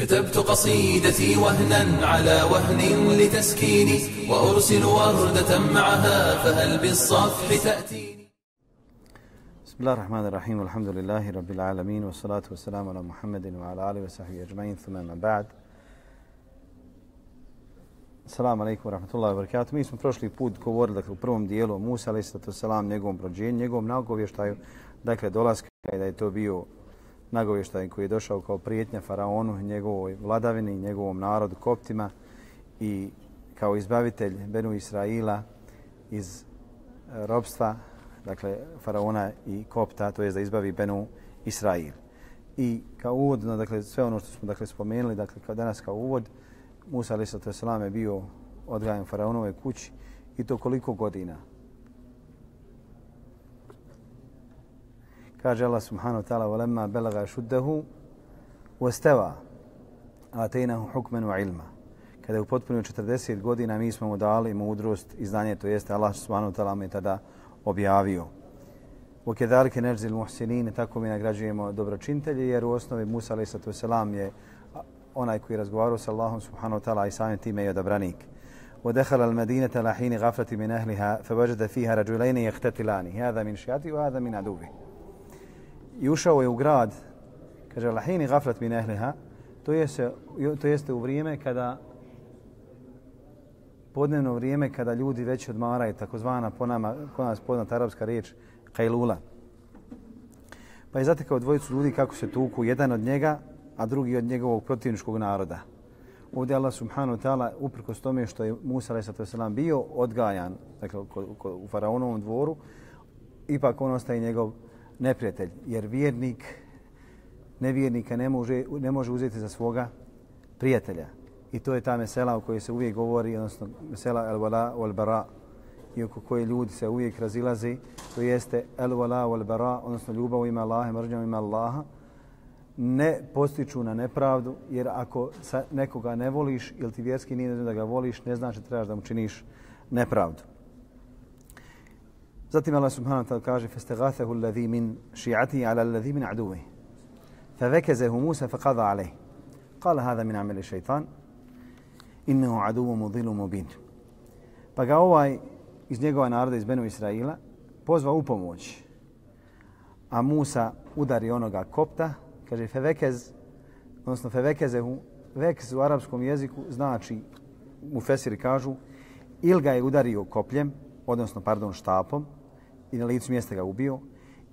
كتبت قصيدتي وهنا على وهن لتسكيني وأرسل وردة معها فهل بالصفح تأتيني بسم الله الرحمن الرحيم والحمد لله رب العالمين والصلاة والسلام على محمد وعلى آله وصحبه أجمعين ثم ما بعد Assalamu alaikum wa rahmatullahi wa barakatuh. Mi smo prošli put govorili dakle, u prvom dijelu o Musa sallatu salam, njegovom rođenju, njegovom nagovještaju, dakle dolaska i da je to bio nagovještaj koji je došao kao prijetnja faraonu, njegovoj vladavini, njegovom narodu, koptima i kao izbavitelj Benu Israila iz e, robstva, dakle faraona i kopta, to je da izbavi Benu Israil. I kao uvod, dakle sve ono što smo dakle spomenuli, dakle kao danas kao uvod, Musa alejhi je bio odgajan faraonove kući i to koliko godina? Kaže Allah subhanahu wa ta'ala وَلَمَّا بَلَغَ شُدَّهُ وَسْتَوَا آتَيْنَهُ حُكْمًا وَعِلْمًا Kada je upotpunio 40 godina, mi smo mu dali mudrost i znanje, to jeste Allah subhanahu wa ta'ala me tada objavio. وَكَذَلِكَ نَجْزِ الْمُحْسِنِينَ Tako mi nagrađujemo dobročintelje, jer u osnovi Musa alaih sallatu je onaj koji razgovarao sa Allahom subhanahu wa ta'ala i samim time je odabranik. ودخل المدينة على حين غفلة من أهلها فوجد فيها رجلين يختتلان هذا من شيعته وهذا من عدوه i ušao je u grad, kaže Lahini gaflat min ehliha, to, je se, to jeste u vrijeme kada podnevno vrijeme kada ljudi već odmaraju, takozvana po nama, po nas poznata arapska riječ, kajlula. Pa je zatekao dvojicu ljudi kako se tuku, jedan od njega, a drugi od njegovog protivničkog naroda. Ovdje Allah subhanahu wa ta'ala, uprkos tome što je Musa a.s. bio odgajan dakle, u faraonovom dvoru, ipak on ostaje njegov neprijatelj, jer vjernik nevjernika ne može, ne može uzeti za svoga prijatelja. I to je ta mesela o kojoj se uvijek govori, odnosno mesela el wala wal bara, i oko koje ljudi se uvijek razilazi, to jeste el wala wal bara, odnosno ljubav ima Allaha, mržnjom ima Allaha, ne postiču na nepravdu, jer ako sa nekoga ne voliš ili ti vjerski nije da ga voliš, ne znači trebaš da mu činiš nepravdu. Zatim Allah subhanahu wa ta'ala kaže فَاسْتَغَاثَهُ الَّذِي مِنْ شِيعَتِهِ عَلَى الَّذِي مِنْ عَدُوهِ فَذَكَزَهُ مُوسَى فَقَضَى عَلَيْهِ قال هذا من عمل الشيطان إنه عدو مضل مبين Pa ga ovaj iz njegova naroda, iz Benu Israila, pozva u pomoć. A Musa udari onoga kopta, kaže fevekez, odnosno fevekezehu, vekez u arapskom jeziku znači, u Fesiri kažu, il ga je udario kopljem, odnosno, pardon, štapom, i na licu mjesta ga ubio,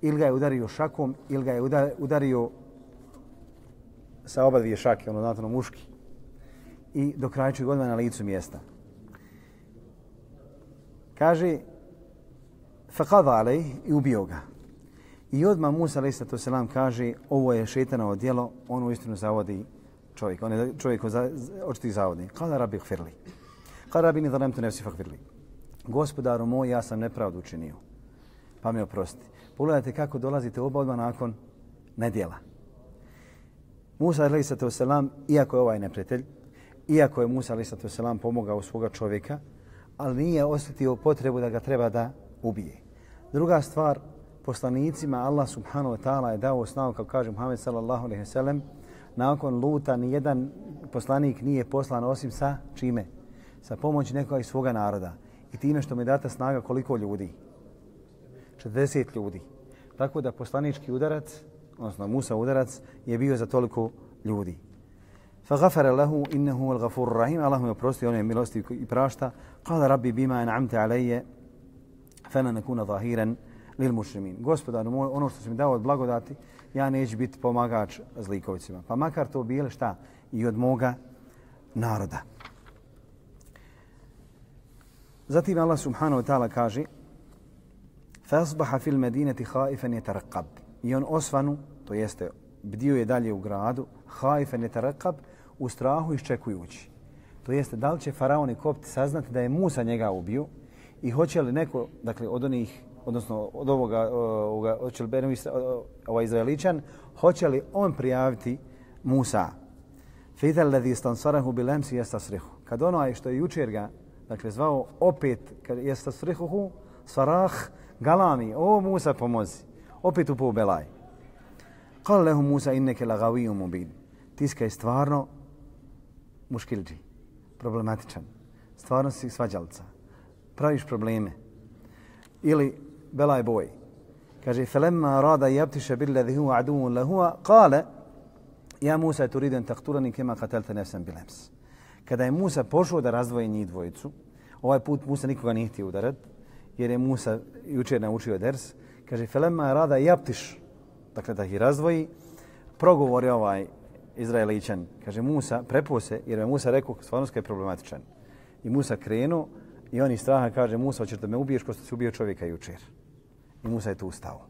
ili ga je udario šakom, ili ga je udario sa oba dvije šake, ono znatno muški, i do kraja ću godina na licu mjesta. Kaže, faqada alej i ubio ga. I odmah Musa alaih sallatu selam kaže, ovo je šetanovo djelo, on u istinu zavodi čovjek, on je čovjek koji očiti zavodi. Kada rabi hfirli? Kada rabi ni zalemtu nefsi fakfirli? Gospodaru moj, ja sam nepravdu učinio pa mi oprosti. Pogledajte kako dolazite oba odmah nakon nedjela. Musa a.s. iako je ovaj neprijatelj, iako je Musa a.s. pomogao svoga čovjeka, ali nije osjetio potrebu da ga treba da ubije. Druga stvar, poslanicima Allah subhanahu wa ta'ala je dao snagu, kao kaže Muhammed sallallahu alaihi sallam, nakon luta ni jedan poslanik nije poslan osim sa čime? Sa pomoći nekoga iz svoga naroda. I time što mi data snaga koliko ljudi? 40 ljudi. Tako da poslanički udarac, odnosno Musa udarac, je bio za toliko ljudi. Fa gafara lahu innahu al ghafur rahim. Allah mu je oprostio, on je milosti i prašta. Kala rabbi bima an'amte alaije, fana nakuna zahiran lil mušrimin. Gospodar moj, ono što si mi dao od blagodati, ja neću biti pomagač zlikovicima. Pa makar to bile šta? I od moga naroda. Zatim Allah subhanahu wa ta'ala kaže فأصبح في المدينة خائفا يترقب I on osvanu, to jeste bdio je dalje u gradu, haifen je tarakab, u strahu iščekujući. To jeste, da li će faraon i kopti saznati da je Musa njega ubio i hoće li neko, dakle, od onih, odnosno od ovoga, ovoga hoće li Benu ovaj Izraeličan, hoće li on prijaviti Musa? Fita alladhi istansarahu bilamsi yastasrihu. Kad ono što je jučer ga, dakle, zvao opet, kad yastasrihuhu, sarah, galami, o Musa pomozi, opet u belaj. Kale lehu Musa inneke lagaviju mubin. Tiska je stvarno muškilđi, problematičan, stvarno si svađalca, praviš probleme. Ili belaj boj. Kaže, felemma rada jabtiše billadhi huwa aduun lahuwa, kale, ja Musa turidu an taqtulani kema qatalta nefsem bilems. Kada je Musa pošao da razdvoji njih dvojicu, ovaj put Musa nikoga nije htio udarati, jer je Musa jučer naučio ders, kaže, Felema rada japtiš, dakle da ih razdvoji, progovori ovaj Izraelićan, kaže Musa, prepuo se, jer je Musa rekao, stvarno je problematičan. I Musa krenuo i on iz straha kaže, Musa, hoćeš da me ubiješ ko što si ubio čovjeka jučer. I Musa je tu ustao.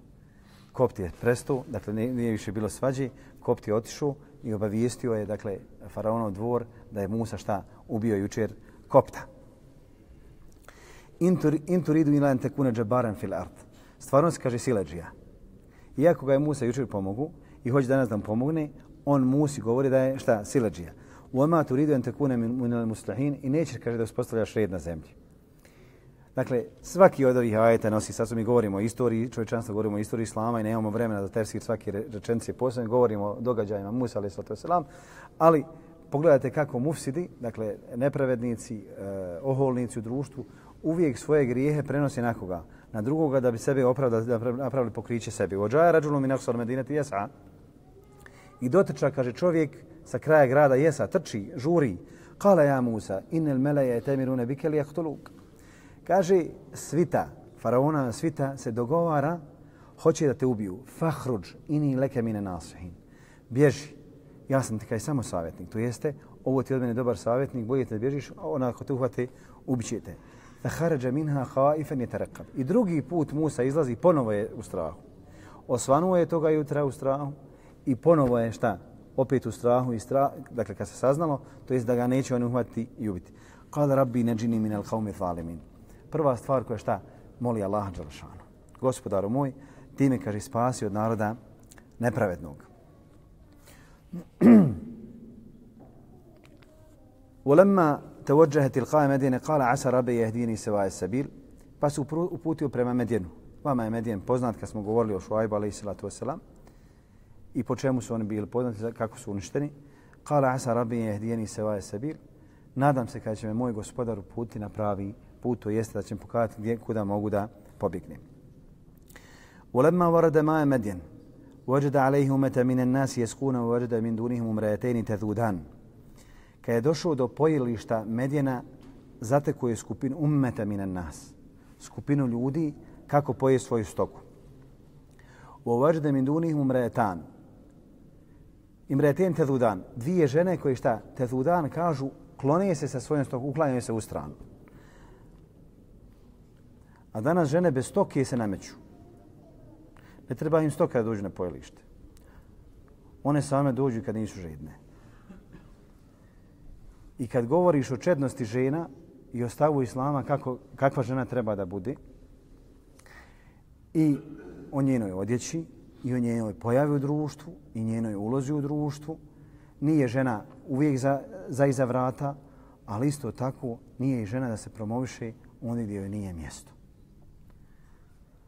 Kopti je prestao, dakle nije više bilo svađi, Kopti je otišao i obavijestio je, dakle, faraonov dvor da je Musa šta ubio jučer Kopta. In turidu ila en tekune džabaran fil ard. Stvarno se kaže sileđija. Iako ga je Musa jučer pomogu i hoće danas da mu pomogne, on Musi govori da je šta sileđija. U oma turidu an tekune min al muslihin i neće kaže da uspostavljaš red na zemlji. Dakle, svaki od ovih ajeta nosi, sad mi govorimo o istoriji, čovječanstva, govorimo o istoriji islama i nemamo vremena da tefsir svaki rečenice posebno, govorimo o događajima Musa alaih sallatu wasalam, ali pogledajte kako mufsidi, dakle, nepravednici, eh, oholnici u društvu, uvijek svoje grijehe prenosi na koga? Na drugoga da bi sebe opravdali, da napravili pokriće sebi. Ođaja rađulom i medine medinati jesa. I dotrča, kaže čovjek sa kraja grada jesa, trči, žuri. Kala ja Musa, inel meleje temirune bikeli jahtoluk. Kaže, svita, faraona svita se dogovara, hoće da te ubiju. Fahruđ, ini leke mine nasihin. Bježi. Ja sam ti kaj samo savjetnik. To jeste, ovo ti od mene dobar savjetnik, bolje te bježiš, onako te uhvate, ubićete. Faharađa minha haifan je. I drugi put Musa izlazi, ponovo je u strahu. Osvanuo je toga jutra u strahu i ponovo je šta? Opet u strahu i strah, dakle kad se saznalo, to jest da ga neće oni uhvatiti i ubiti. Kada rabbi najini min al qawmi zalimin prva stvar koja šta moli Allah dželešanu. Gospodaru moj, ti me kaže spasi od naroda nepravednog. ولما توجه تلقاء مدينة قال عسى ربي يهديني سواء السبيل pa su uputio prema Medjenu. Vama je Medjen poznat kad smo govorili o Šuajbu alaihi salatu wasalam i po čemu su oni bili poznati, kako su uništeni. Kala asa rabbi jehdijeni se vaje sabil. Nadam se kada će me moj gospodar uputi na pravi put, to jeste da će pokazati gdje, kuda mogu da pobjegnem. ولما ورد ماء مدين وجد عليه أمة من الناس يسقون ووجد من دونهم امرأتين تذودان Kad je došao do pojilišta Medjena, zateko je skupinu ummeta minan nas, skupinu ljudi kako poje svoju stoku. U ovađde min dunih umretan. Imreten tezudan. Dvije žene koje šta? Tezudan kažu klone se sa svojom stokom, uklanjaju se u stranu. A danas žene bez stoke se nameću. Ne treba im stoka da dođu na pojelište. One same dođu kad nisu žedne. I kad govoriš o čednosti žena i o stavu islama kako, kakva žena treba da bude i o njenoj odjeći i o njenoj pojavi u društvu i njenoj ulozi u društvu, nije žena uvijek za, za iza vrata, ali isto tako nije i žena da se promoviše ondje gdje joj nije mjesto.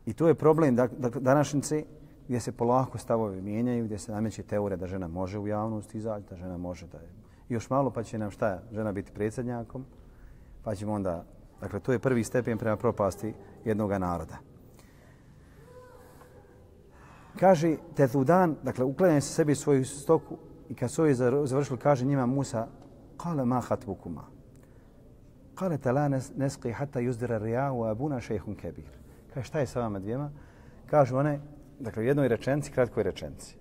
I to je problem da, da, današnjice gdje se polako stavovi mijenjaju, gdje se nameće teorija da žena može u javnost izaći, da žena može da je još malo pa će nam šta, žena biti predsjednjakom, pa ćemo onda... Dakle, to je prvi stepen prema propasti jednog naroda. Kaže, tezudan, dakle, uklanjaju se sebi svoju stoku i kad su završili, kaže njima Musa, kale ma hatbukuma. Kale te la neski hata juzdira rijahu abuna šehun kebir. Kaže, šta je sa vama dvijema? Kažu one, dakle, u jednoj rečenci, kratkoj rečenci.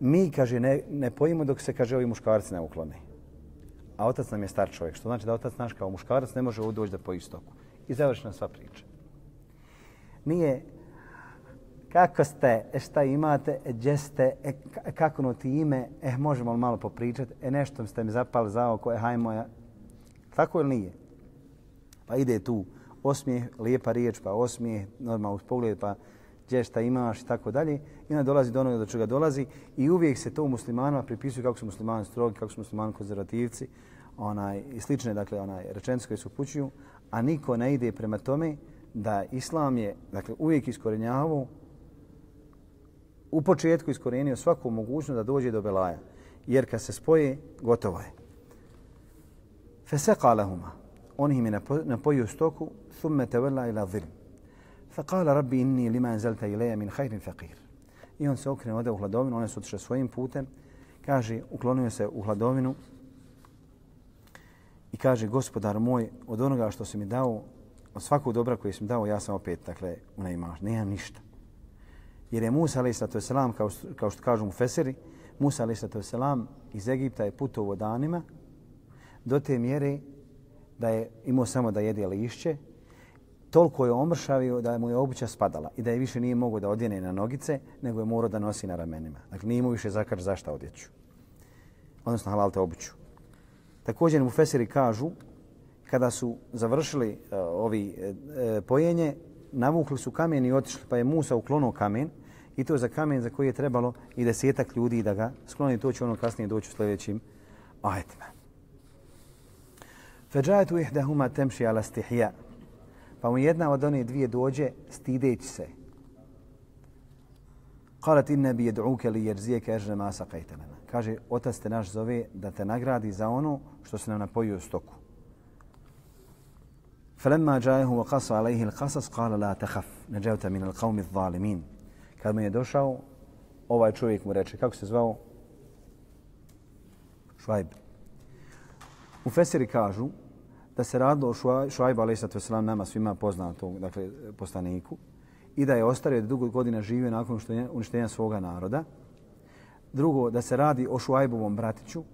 Mi, kaže, ne, ne pojimo dok se, kaže, ovi muškarci ne uklone. A otac nam je star čovjek, što znači da otac naš kao muškarac ne može doći da poji stoku. I završena sva priča. Nije kako ste, e, šta imate, e, gdje ste, e, kako no ti ime, eh, možemo li malo popričati, e, nešto ste mi zapali za oko, eh, e, hajmo ja. Tako ili nije? Pa ide tu osmijeh, lijepa riječ, pa osmijeh, normalno uz pogled, pa gdje šta imaš i tako dalje. I onda dolazi do onoga do čega dolazi i uvijek se to u muslimanima pripisuje kako su muslimani strogi, kako su muslimani konzervativci onaj, i slične dakle, onaj, rečenice koje se upućuju, a niko ne ide prema tome da islam je dakle, uvijek iskorenjavao u početku iskorenio svaku mogućnost da dođe do belaja. Jer kad se spoje, gotovo je. Feseqa lahuma. On im je napojio stoku, thumme tevella ila zilm. فقال rabbi inni lima anzalta ileja min hajrin faqir. I on se okrene ode u hladovinu, one su otišle svojim putem. Kaže, uklonio se u hladovinu i kaže, gospodar moj, od onoga što si mi dao, od svakog dobra koje si mi dao, ja sam opet, dakle, u neimaš, nemam ništa. Jer je Musa, alaih sallatu selam, kao, kao što kažu mu Feseri, Musa, alaih sallatu selam, iz Egipta je putovo danima do te mjere da je imao samo da jede lišće, toliko je omršavio da mu je obuća spadala i da je više nije mogao da odjene na nogice, nego je morao da nosi na ramenima. Dakle, nije mu više zakač zašta odjeću. Odnosno, halalte obuću. Također mu Feseri kažu, kada su završili uh, ovi uh, pojenje, navukli su kamen i otišli, pa je Musa uklonuo kamen i to za kamen za koji je trebalo i desetak ljudi da ga skloni. To će ono kasnije doći u sljedećim ajetima. Feđajetu ihdahuma temši ala stihija. Pa mu jedna od one dvije dođe stideći se. Qalat inna bi yad'uka li yarziya kajra ma saqayta lana. Kaže otac te naš zove da te nagradi za ono što se nam napojio stoku. Falamma ja'ahu wa qasa alayhi al-qasas qala la takhaf najawta min al-qawmi adh-dhalimin. Kad mu je došao ovaj čovjek mu reče kako se zvao? Švajb. U fesiri kažu da se radilo o Šuajbu, alaih sallatu wasalam nama svima poznatom dakle postaniku i da je ostario da dugo godina živio nakon uništenja svoga naroda drugo da se radi o Šuajbovom bratiću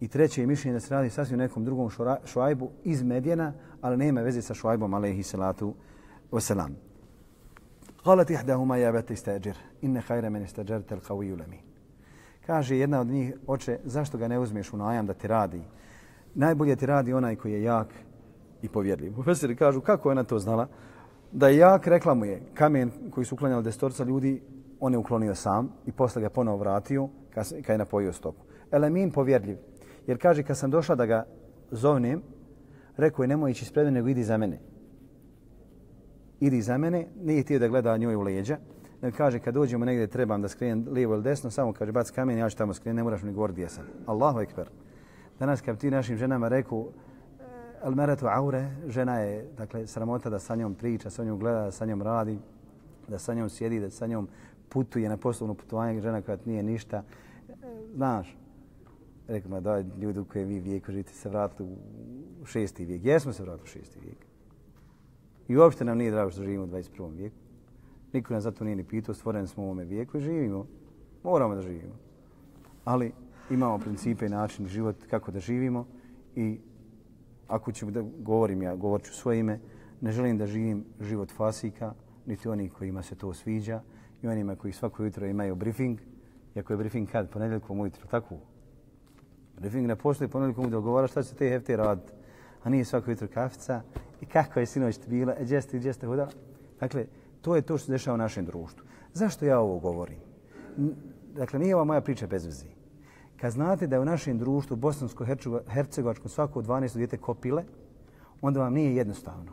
I treće je mišljenje da se radi sasvim nekom drugom šuajbu iz Medjena, ali nema veze sa šuajbom, alaihi salatu wasalam. Qalat ihdahuma ya bat istajir inna khayra man istajarta al-qawiy lamin. Kaže jedna od njih, oče, zašto ga ne uzmeš u najam da ti radi? Najbolje ti radi onaj koji je jak i povjerljiv. Profesori kažu kako je ona to znala? Da je jak, rekla mu je, kamen koji su uklanjali destorca ljudi, on je uklonio sam i posle ga ponovo vratio kad je napojio stoku. Elamin povjerljiv, Jer kaže, kad sam došla da ga zovnem, rekao je, nemoj ići ispred mene, nego idi za mene. Idi za mene, nije htio da gleda njoj u leđa. Nego kaže, kad dođemo negdje, trebam da skrenem lijevo ili desno, samo kaže, bac kamen, ja ću tamo skrenem, ne moraš mi govoriti gdje sam. Allahu ekber. Danas kad ti našim ženama reku, al meratu aure, žena je, dakle, sramota da sa njom priča, sa njom gleda, da sa njom radi, da sa njom sjedi, da sa njom putuje na poslovno putovanje, žena koja nije ništa. Znaš, rekli ma da ljudi u kojem vi vijeku živite se vratili u šesti vijek. Jesmo se vratili u šesti vijek. I uopšte nam nije drago što živimo u 21. vijeku. Niko nas zato nije ni pitao, stvoreni smo u ovome vijeku i živimo. Moramo da živimo. Ali imamo principe i način život kako da živimo i ako ću da govorim ja, govorit ću svoje ime, ne želim da živim život fasika, niti onih kojima se to sviđa i onima koji svako jutro imaju briefing, iako je briefing kad, ponedjeljkom ujutro, tako Briefing ne postoji ponedjeljkom da govora šta će te hefte raditi. A nije svako jutro kafica. I kako je sinoć bila? E, gdje ste, gdje ste hodala? Dakle, to je to što se dešava u našem društvu. Zašto ja ovo govorim? Dakle, nije ova moja priča bez veze. Kad znate da je u našem društvu bosansko-hercegovačkom svako 12 djete kopile, onda vam nije jednostavno.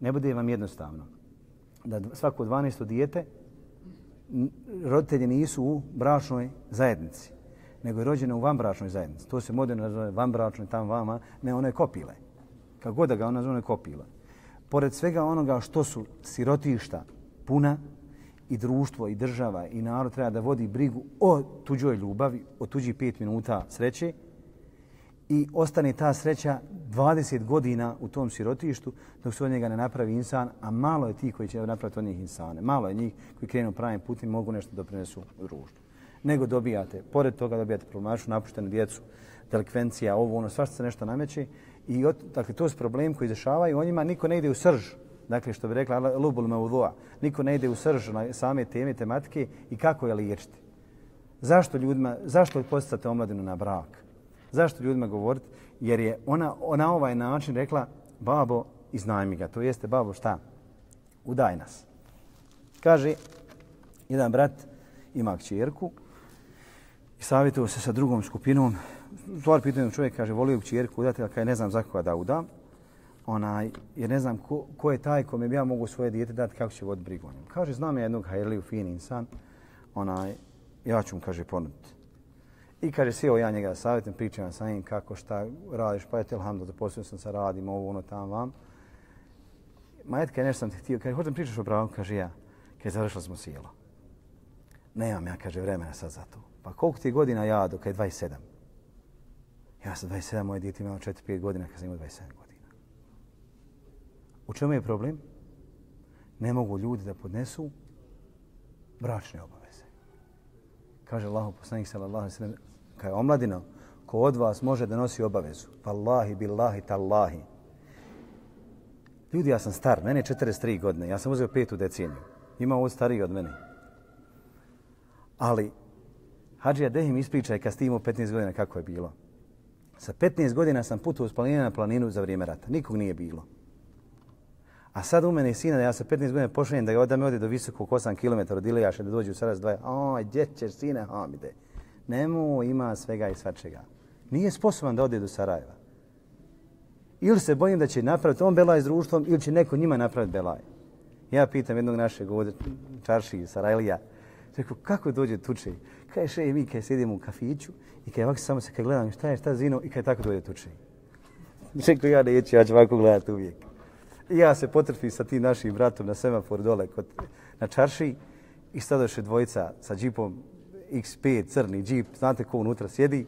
Ne bude vam jednostavno. Da svako 12 djete roditelji nisu u bračnoj zajednici nego je rođeno u vanbračnoj zajednici. To se moderno nazove vanbračnoj, tam vama, ne, one kopile. Kako god da ga ona zove ono kopile. Pored svega onoga što su sirotišta puna i društvo i država i narod treba da vodi brigu o tuđoj ljubavi, o tuđi pet minuta sreće i ostane ta sreća 20 godina u tom sirotištu dok se od njega ne napravi insan, a malo je ti koji će napraviti od njih insane. Malo je njih koji krenu pravim putem mogu nešto doprinesu u društvu nego dobijate, pored toga dobijate problemaču, napuštenu djecu, delikvencija, ovo, ono, svašta se nešto nameće. I od, dakle, to su problem koji izrašavaju, o njima niko ne ide u srž. Dakle, što bi rekla Lubul Meudoa, niko ne ide u srž na same teme, tematike i kako je liječiti. Zašto ljudima, zašto posticate omladinu na brak? Zašto ljudima govoriti? Jer je ona na ovaj način rekla, babo, iznajmi ga. To jeste, babo, šta? Udaj nas. Kaže, jedan brat ima kćerku, i savjetuo se sa drugom skupinom. Stvar pitanje čovjek kaže, volio bi čjerku udati, ali ne znam za koga da udam. Onaj, jer ne znam ko, ko je taj kome bi ja mogu svoje dijete dati, kako će vod brigu o njemu. Kaže, znam ja jednog hajrliju, fin insan, onaj, ja ću mu, kaže, ponuditi. I kaže, sjeo ja njega savjetim, pričam sa njim kako šta radiš, pa je telhamdo, da posljedno sam sa radim, ovo, ono, tam, vam. Majetka, nešto sam ti htio, kaže, hoćem pričaš o pravu, kaže ja. Kaže, završili smo sjelo. Nemam ja, kaže, vremena sad za to. Pa koliko ti godina ja, dok je 27? Ja sam 27, moje djeti imao 4-5 godina kad sam imao 27 godina. U čemu je problem? Ne mogu ljudi da podnesu bračne obaveze. Kaže Allahu poslanik sallallahu alejhi ve sellem, kaže omladino, ko od vas može da nosi obavezu? Wallahi billahi tallahi. Ljudi, ja sam star, mene je 43 godine, ja sam uzeo petu deceniju. Ima ovo stariji od mene. Ali, Hadžija Dehim ispričaj kad ste imao 15 godina kako je bilo. Sa 15 godina sam putovao s planine na planinu za vrijeme rata. Nikog nije bilo. A sad u mene sina da ja sa 15 godina pošaljem da ga odam ode do visokog 8 km od Ilijaša da dođe u Saras 2. Oj, gdje ćeš sine Hamide? Nemo ima svega i svačega. Nije sposoban da ode do Sarajeva. Ili se bojim da će napraviti on belaj s društvom ili će neko njima napraviti belaj. Ja pitam jednog našeg ovdje čarši iz Sarajlija. Rekao, kako dođe tuče? Kaj še mi kaj sedimo u kafiću i kaj ovako samo se kaj gledam šta je šta zino i kaj tako dođe tuče. Rekao, ja neću, ja ću ovako gledati uvijek. I ja se potrfi sa tim našim bratom na semafor dole kod, na čarši i stadoše dvojica sa džipom X5, crni džip, znate ko unutra sjedi.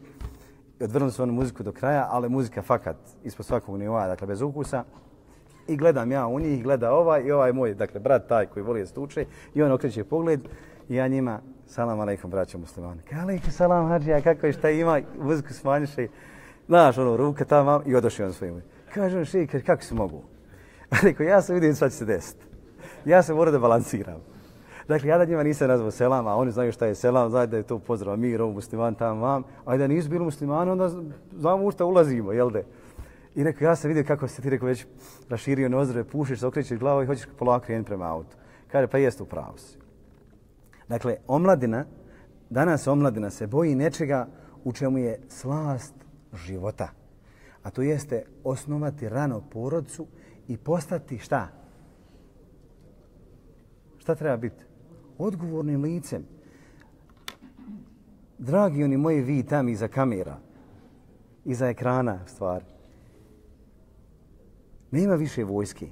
I odvrnuli su onu muziku do kraja, ali muzika fakat ispod svakog nivoa, dakle bez ukusa. I gledam ja u njih, gleda ovaj i ovaj moj, dakle brat taj koji voli da stuče i on okreće pogled i ja njima, salam alaikum braćo muslimani. Kaj alaikum salam hađija, kako je šta ima, muziku smanjiše, znaš ono, ruka tamo i odošli on svojim. Kažem še, kako se mogu? Rekao, ja sam vidio šta će se desiti. Ja se moram da balansiram. Dakle, ja da njima nisam nazvao selam, a oni znaju šta je selam, znaju da je to pozdrav mir, ovo musliman, tam, vam. A da nisu bili muslimani, onda znamo u šta ulazimo, jel de? I rekao, ja sam vidio kako se ti rekao već raširio nozdrave, pušiš, okrećeš glavu i hoćeš polako krenuti prema autu. Kaže, pa jeste u pravu si. Dakle, omladina, danas omladina se boji nečega u čemu je slast života. A to jeste osnovati rano porodcu i postati šta? Šta treba biti? Odgovornim licem. Dragi oni moji vi tam iza kamera, iza ekrana stvari. Nema više vojske.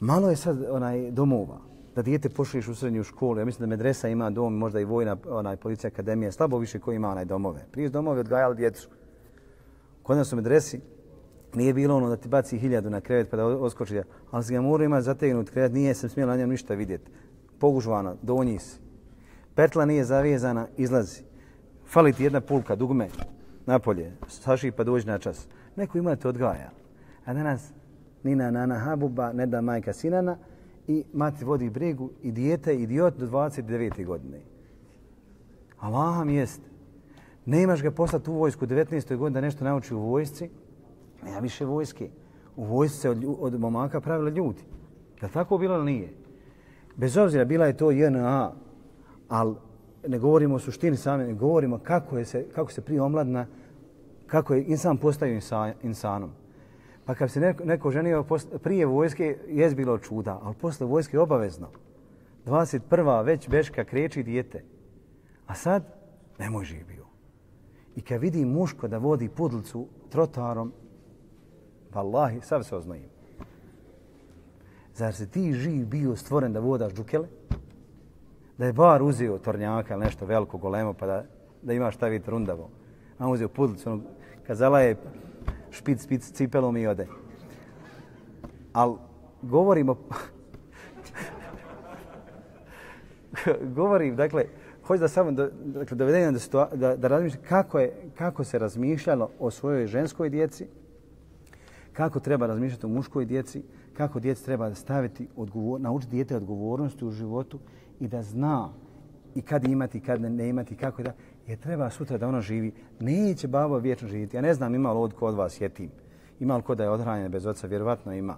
Malo je sad onaj domova da dijete pošliš u srednju školu. Ja mislim da medresa ima dom, možda i vojna onaj policija akademija, slabo više koji ima onaj domove. Prije domove odgajali djecu. Kod nas u medresi nije bilo ono da ti baci hiljadu na krevet pa da oskoči. Ali si ga morao imati zategnut krevet, nije sam smjela na njem ništa vidjeti. Pogužvana, donji si. Pertla nije zavezana, izlazi. Fali ti jedna pulka, dugme, napolje, saši pa dođi na čas. Neko ima te odgaja. A danas Nina, Nana, Habuba, ne da majka Sinana i mati vodi bregu i dijete idiot do 29. godine. Allah mi jest. Ne imaš ga poslati u vojsku 19. godine da nešto nauči u vojsci, Nema više vojske. U vojsci se od, od momaka pravila ljudi. Je tako bilo ili nije? Bez obzira, bila je to JNA, ali ne govorimo o suštini same, ne govorimo kako, je se, kako se prije omladna, kako je insan postao insa, insanom. Pa kad se neko, neko ženio prije vojske, je bilo čuda, ali posle vojske obavezno. 21. već Beška kreći dijete. A sad, nemoj živio. I kad vidi muško da vodi pudlicu trotarom, Wallahi, sav se oznojim. Zar se ti živ bio stvoren da vodaš džukele? Da je bar uzeo tornjaka ili nešto veliko golemo pa da, da imaš šta vidjeti rundavo. A on uzeo pudlicu, ono, kazala je špic, špic, cipelom i ode. Al govorimo... govorim, dakle, hoću da samo da, dakle, dovedem da, da, da razmišljam kako, je, kako se razmišljalo o svojoj ženskoj djeci, kako treba razmišljati o muškoj djeci, kako djeci treba staviti odgovor, naučiti djete odgovornosti u životu i da zna i kad imati, kad ne imati, kako da, je treba sutra da ono živi. Neće babo vječno živjeti. Ja ne znam ima li od kod vas jetim. Ima li ko da je odhranjen bez oca? Vjerovatno ima.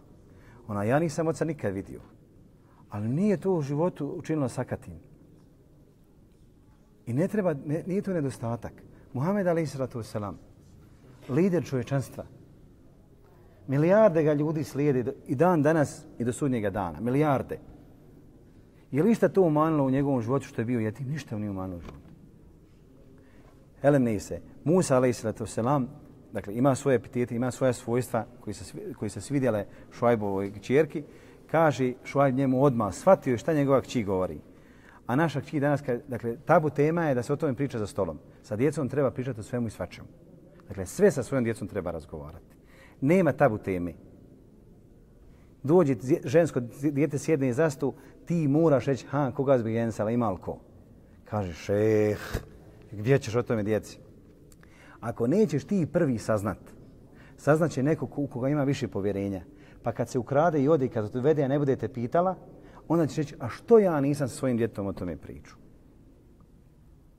Ona, ja nisam oca nikad vidio. Ali nije to u životu učinilo sakatim. I ne treba, ne, nije to nedostatak. Muhammed Ali Isratu Selam, lider čovječanstva, Milijarde ga ljudi slijedi i dan danas i do sudnjega dana. Milijarde. Je li šta to umanilo u njegovom životu što je bio jetim? Ništa nije umanilo u životu. Elem se. Musa a.s. Dakle, ima svoje epitete, ima svoja svojstva koji se, koji se svidjele Šuajbovoj čjerki. Kaže Šuajb njemu odmah, shvatio šta njegova kći govori. A naša kći danas, dakle, tabu tema je da se o tome priča za stolom. Sa djecom treba pričati o svemu i svačemu. Dakle, sve sa svojom djecom treba razgovarati. Nema tabu teme. Dođe žensko djete sjedne za stu, ti moraš reći, ha, koga zbog jensala, ima li ko? Kaže, šeh, gdje ćeš o tome djeci? Ako nećeš ti prvi saznat, saznat će neko u koga ima više povjerenja. Pa kad se ukrade i ode i kad te vede, a ne budete pitala, onda će reći, a što ja nisam sa svojim djetom o tome priču?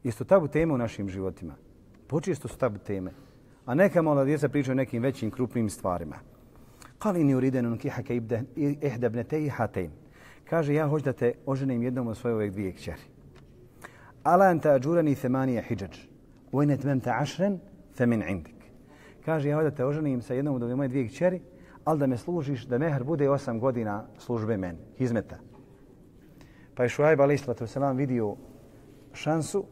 Isto tabu teme u našim životima. Počisto su tabu teme. A neka mala djeca pričaju o nekim većim, krupnim stvarima. Kali ni uridenu nkihake ihdebne te i hatein. Kaže, ja hoću da te oženim jednom od svoje ove dvije kćeri. Ala anta ađurani themanija hijđađ. Vojne tmemta ašren, femin indik. Kaže, ja hoću da te oženim sa jednom od moje dvije kćeri, ali da me služiš, da mehr bude osam godina službe men, hizmeta. Pa je Šuajb alaih sallatu vidio šansu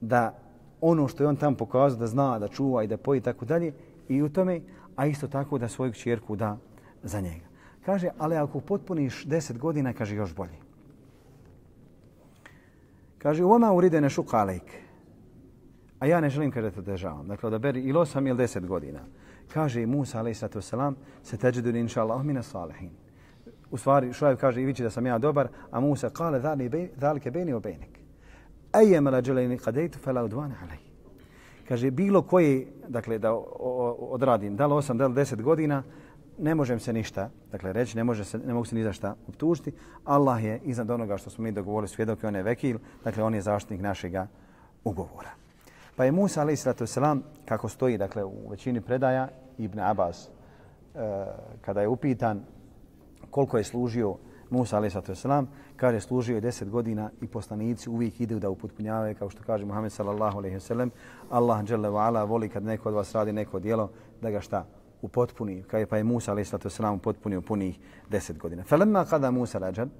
da ono što je on tam pokazao, da zna, da čuva i da poji tako dalje, i u tome, a isto tako da svoju čerku da za njega. Kaže, ali ako potpuniš deset godina, kaže još bolje. Kaže, oma uride ne šuka alejke. A ja ne želim kada te državam. Dakle, da beri ili 8 ili deset godina. Kaže Musa, alaih sallatu wasalam, se teđedun, inša Allah mine salihin. U stvari, Šuajb kaže i vići da sam ja dobar, a Musa kale dhalike bejni obenik bejnik. rađelejni kadejtu fela udvane alej. Kaže, bilo koji, dakle, da odradim, da li 8, da li deset godina, ne možem se ništa, dakle, reći, ne, može se, ne mogu se ni za šta optužiti. Allah je iznad onoga što smo mi dogovorili svjedok i on je vekil, dakle, on je zaštitnik našega ugovora. Pa je Musa alaih sallatu wasalam, kako stoji dakle, u većini predaja, Ibn Abbas, e, kada je upitan koliko je služio Musa alaih sallatu wasalam, kaže služio je deset godina i poslanici uvijek idu da upotpunjavaju, kao što kaže Muhammed sallallahu alaihi sellem Allah dželle ve ala voli kad neko od vas radi neko djelo, da ga šta? upotpuni, kao je pa je Musa alaih sallatu wasalam upotpunio punih deset godina. Falemma kada Musa rađan,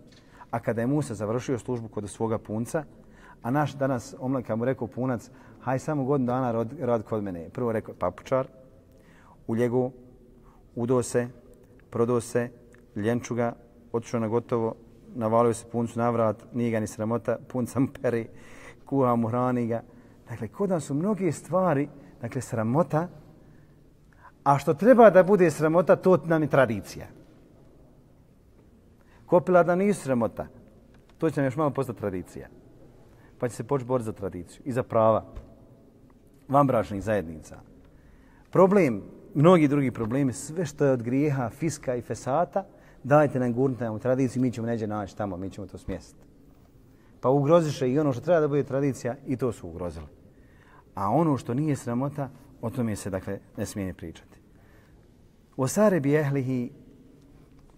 a kada je Musa završio službu kod svoga punca, a naš danas omlaka mu rekao punac, haj samo godinu dana rad, rad kod mene. Prvo rekao papučar, u ljegu, udo se, prodo se, ljenču otišao na gotovo, navalio se puncu na vrat, nije ga ni sramota, punca mu peri, kuha mu hrani ga. Dakle, kod nas su mnoge stvari, dakle, sramota, a što treba da bude sramota, to nam je tradicija. Kopila da nisu sramota, to će nam još malo postati tradicija. Pa će se početi boriti za tradiciju i za prava vanbračnih zajednica. Problem, mnogi drugi problemi, sve što je od grijeha, fiska i fesata, dajte nam gurnite nam u tradiciju, mi ćemo neđe naći tamo, mi ćemo to smjestiti. Pa ugroziše i ono što treba da bude tradicija, i to su ugrozili. A ono što nije sramota, o tome se, dakle, ne smije pričati. U Osare bi ehlihi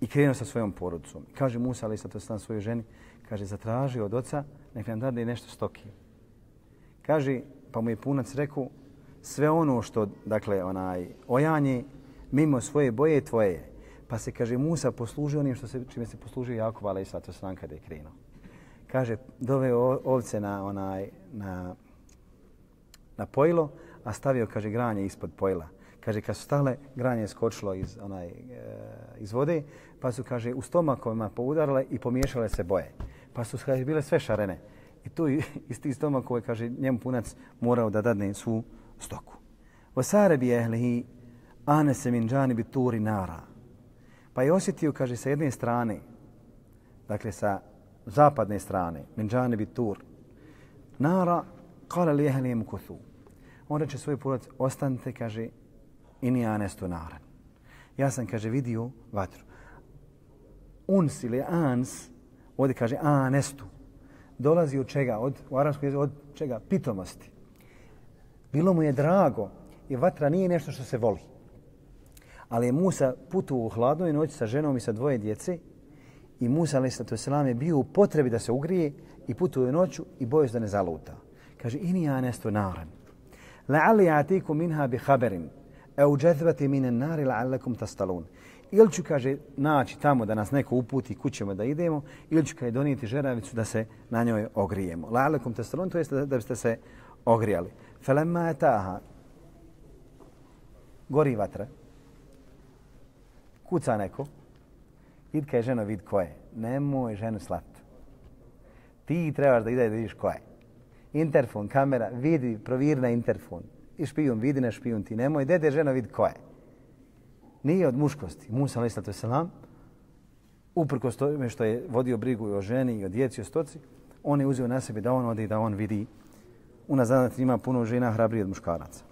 i krenuo sa svojom porodicom. Kaže Musa, ali to stan svojoj ženi, kaže, zatraži od oca, nek nam dade nešto stoki. Kaže, pa mu je punac rekao sve ono što, dakle, onaj ojanje mimo svoje boje tvoje Pa se, kaže, Musa poslužio onim što se, čime se poslužio Jakub, ali i sad to sam kada je krenuo. Kaže, doveo ovce na, onaj, na, na pojlo, a stavio, kaže, granje ispod pojla. Kaže, kad su stale, granje je skočilo iz, onaj, e, iz vode, pa su, kaže, u stomakovima poudarale i pomiješale se boje. Pa su, kaže, bile sve šarene. I tu iz tih stomakova, kaže, njemu punac morao da dadne svu stoku. Vasare bi ehlihi anese min džani bi turi nara. Pa je osjetio, kaže, sa jedne strane, dakle sa zapadne strane, Minđane Bitur, nara, kala li ehli mu kuthu. On reče svoj porodc, ostanite, kaže, i ni anestu naran. Ja sam, kaže, vidio vatru. Uns ili ans, ovdje kaže anestu, dolazi od čega? Od, u arabskom jeziku od čega? Pitomosti. Bilo mu je drago i vatra nije nešto što se voli. Ali je Musa putu u hladnoj noći sa ženom i sa dvoje djece i Musa a.s. je bio u potrebi da se ugrije i putuje noću i boje da ne zaluta. Kaže, ini ja nesto naran. La'ali atiku minha bi haberin. E u džethvati minen nari la'allakum tastalun ili ću, kaže, naći tamo da nas neko uputi kućemo da idemo, ili ću, kaže, donijeti žeravicu da se na njoj ogrijemo. Lalekum tastalun, to jeste da, da biste se ogrijali. Felemma etaha. Gori vatra. Kuca neko. Id kaj ženo vid ko je. Nemoj ženu slat. Ti trebaš da ide da vidiš ko je. Interfon, kamera, vidi, provir na interfon. I špijun, vidi na špijun ti. Nemoj, dede ženo vid ko je. Nije od muškosti. Musa alaih sallatu wasalam, uprkos tome što je vodio brigu i o ženi i o djeci i o stoci, on je uzeo na sebe da on ode i da on vidi unazad ima puno žena hrabrije od muškaraca.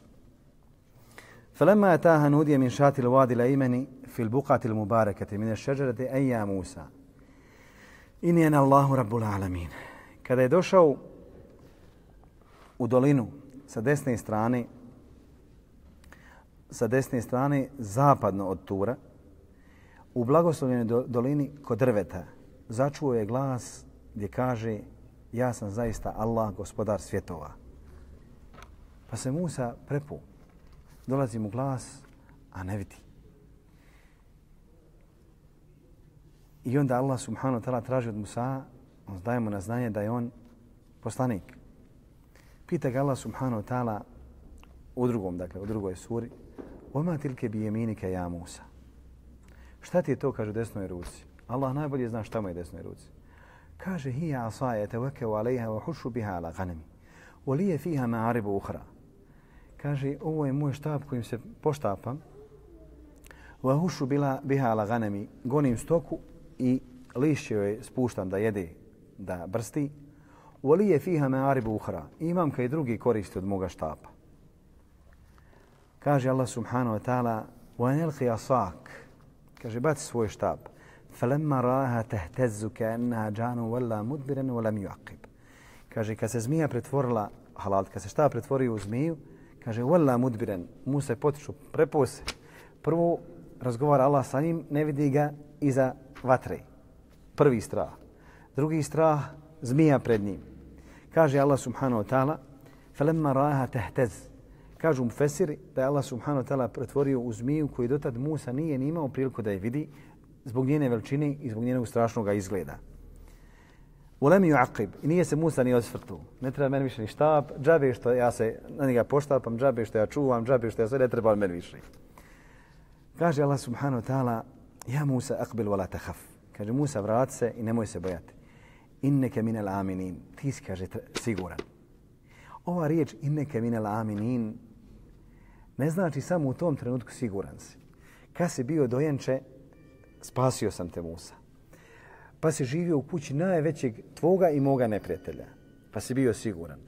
فلما أتاها نودي من شاة الوادي الأيمن في البقعة المباركة من الشجرة أي يا موسى إني أنا الله رب العالمين Kada je došao u dolinu sa desne strane, sa desne strane zapadno od Tura, u blagoslovljenoj dolini kod drveta, začuo je glas gdje kaže ja sam zaista Allah, gospodar svjetova. Pa se Musa prepu. Dolazi mu glas, a ne vidi. I onda Allah subhanahu wa ta'ala traži od Musa, on daje mu na znanje da je on poslanik. Pita ga Allah subhanahu wa ta'ala u drugom, dakle u drugoj suri, Oma tilke bi jeminike ja Musa. Šta ti je to, kaže, u desnoj ruci? Allah najbolje zna šta mu je desnoj ruci. Kaže, hija asaje tevekeu alejha wa hušu biha ala ganemi. Walije fiha ma'aribu uhra Kaže, ovo je moj štab kojim se poštapam. Wa hušu bila biha ala ganemi. Gonim stoku i lišće joj spuštam da jede, da brsti. Walije fiha ma'aribu uhra. Imam kaj drugi koristi od moga štapa. Kaže Allah subhanahu wa ta'ala, wa nelqi asak. Kaže, baci svoj štab. فلما راها تهتز كأنها جان ولا مدبرا ولم يعقب kaže kad se zmija pretvorila halal kad se šta pretvori u zmiju kaže walla mudbiran. Se potiču prepose. Prvo razgovara Allah sa njim ne vidi ga iza vatre. Prvi strah. Drugi strah zmija pred njim. Kaže Allah subhanahu wa ta'ala فَلَمَّا رَاهَا tahtaz kažu mu fesiri da je Allah subhanahu wa ta'ala pretvorio u zmiju koju dotad Musa nije ni imao priliku da je vidi zbog njene veličine i zbog njenog strašnog izgleda. Ulemi ju akib. I nije se Musa ni osvrtu. Ne treba meni više ni štab. Džabe što ja se na njega poštapam, džabe što ja čuvam, džabe što ja sve ne treba meni više. Kaže Allah subhanahu wa ta'ala, ja Musa akbil wala tahaf. Kaže Musa vrat se i nemoj se bojati. Inneke minel aminin. Ti si kaže siguran. Ova riječ inneke minel aminin ne znači samo u tom trenutku siguran si. Kad si bio dojenče, spasio sam te Musa. Pa si živio u kući najvećeg tvoga i moga neprijatelja. Pa si bio siguran.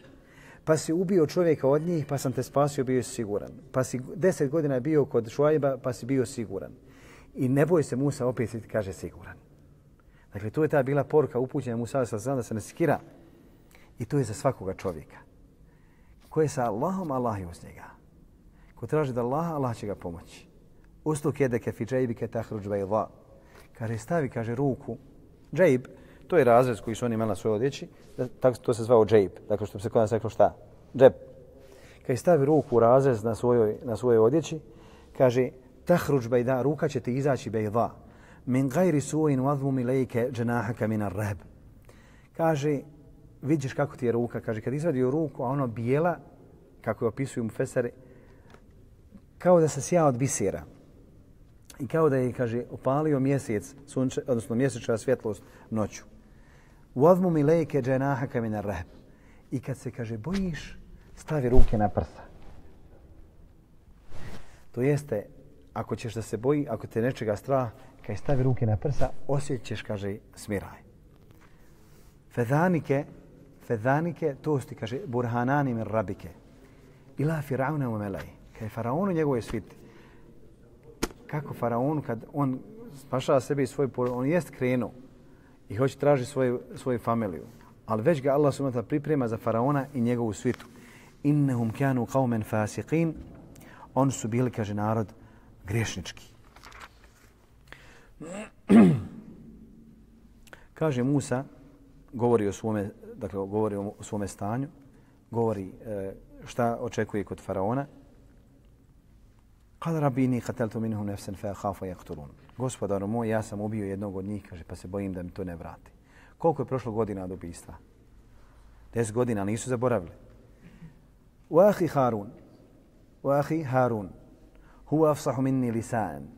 Pa si ubio čovjeka od njih, pa sam te spasio, bio si siguran. Pa si deset godina bio kod Šuajba, pa si bio siguran. I ne boj se Musa, opet si kaže siguran. Dakle, to je ta bila poruka upućena Musa sa znam da se ne skira. I to je za svakoga čovjeka. Ko je sa Allahom, Allah je uz njega. Ko traži da Allah, Allah će ga pomoći. Ustuk jedeke fi džajbike tahruđ bejda. Kaže, stavi, kaže, ruku. Džajb, to je razrez koji su oni imali na svojoj odjeći. Tako to se zvao džajb. Dakle, što bi se kod nas reklo šta? Džep. Kad stavi ruku u razrez na svojoj, na svojoj odjeći. Kaže, tahruđ bejda, ruka će ti izaći bejda. Min gajri suin wadhmu mi lejke dženahaka min arreb. Kaže, vidiš kako ti je ruka. Kaže, kad izvadi ruku, a ono bijela, kako je opisuju mu fesari, kao da se sja od bisera i kao da je, kaže, opalio mjesec, sunče, odnosno mjesečna svjetlost noću. Uvazmu mi lejke dženaha kamina rahb. I kad se, kaže, bojiš, stavi ruke na prsa. To jeste, ako ćeš da se boji, ako te nečega strah, kad stavi ruke na prsa, osjećaš, kaže, smiraj. Fedhanike, fedhanike, to ti, kaže, burhanani min rabike. Ila firauna u melej. Kaj faraonu njegove sviti kako faraon kad on spašava sebe i svoj porod, on jest krenuo i hoće traži svoju, svoju familiju. Ali već ga Allah subhanahu priprema za faraona i njegovu svitu. Innahum kanu qauman fasiqin. On su bili, kaže narod, grešnički. kaže Musa, govori o svome, dakle, govori o svome stanju, govori e, šta očekuje kod faraona, Kad rabini qateltu minhum nefsen fe hafa yaqtulun. Gospodaru moj, ja sam ubio jednog od njih, kaže, pa se bojim da mi to ne vrati. Koliko je prošlo godina od ubistva? 10 godina nisu zaboravili. Wa ahi Harun. Wa ahi Harun. Huwa afsahu minni lisan.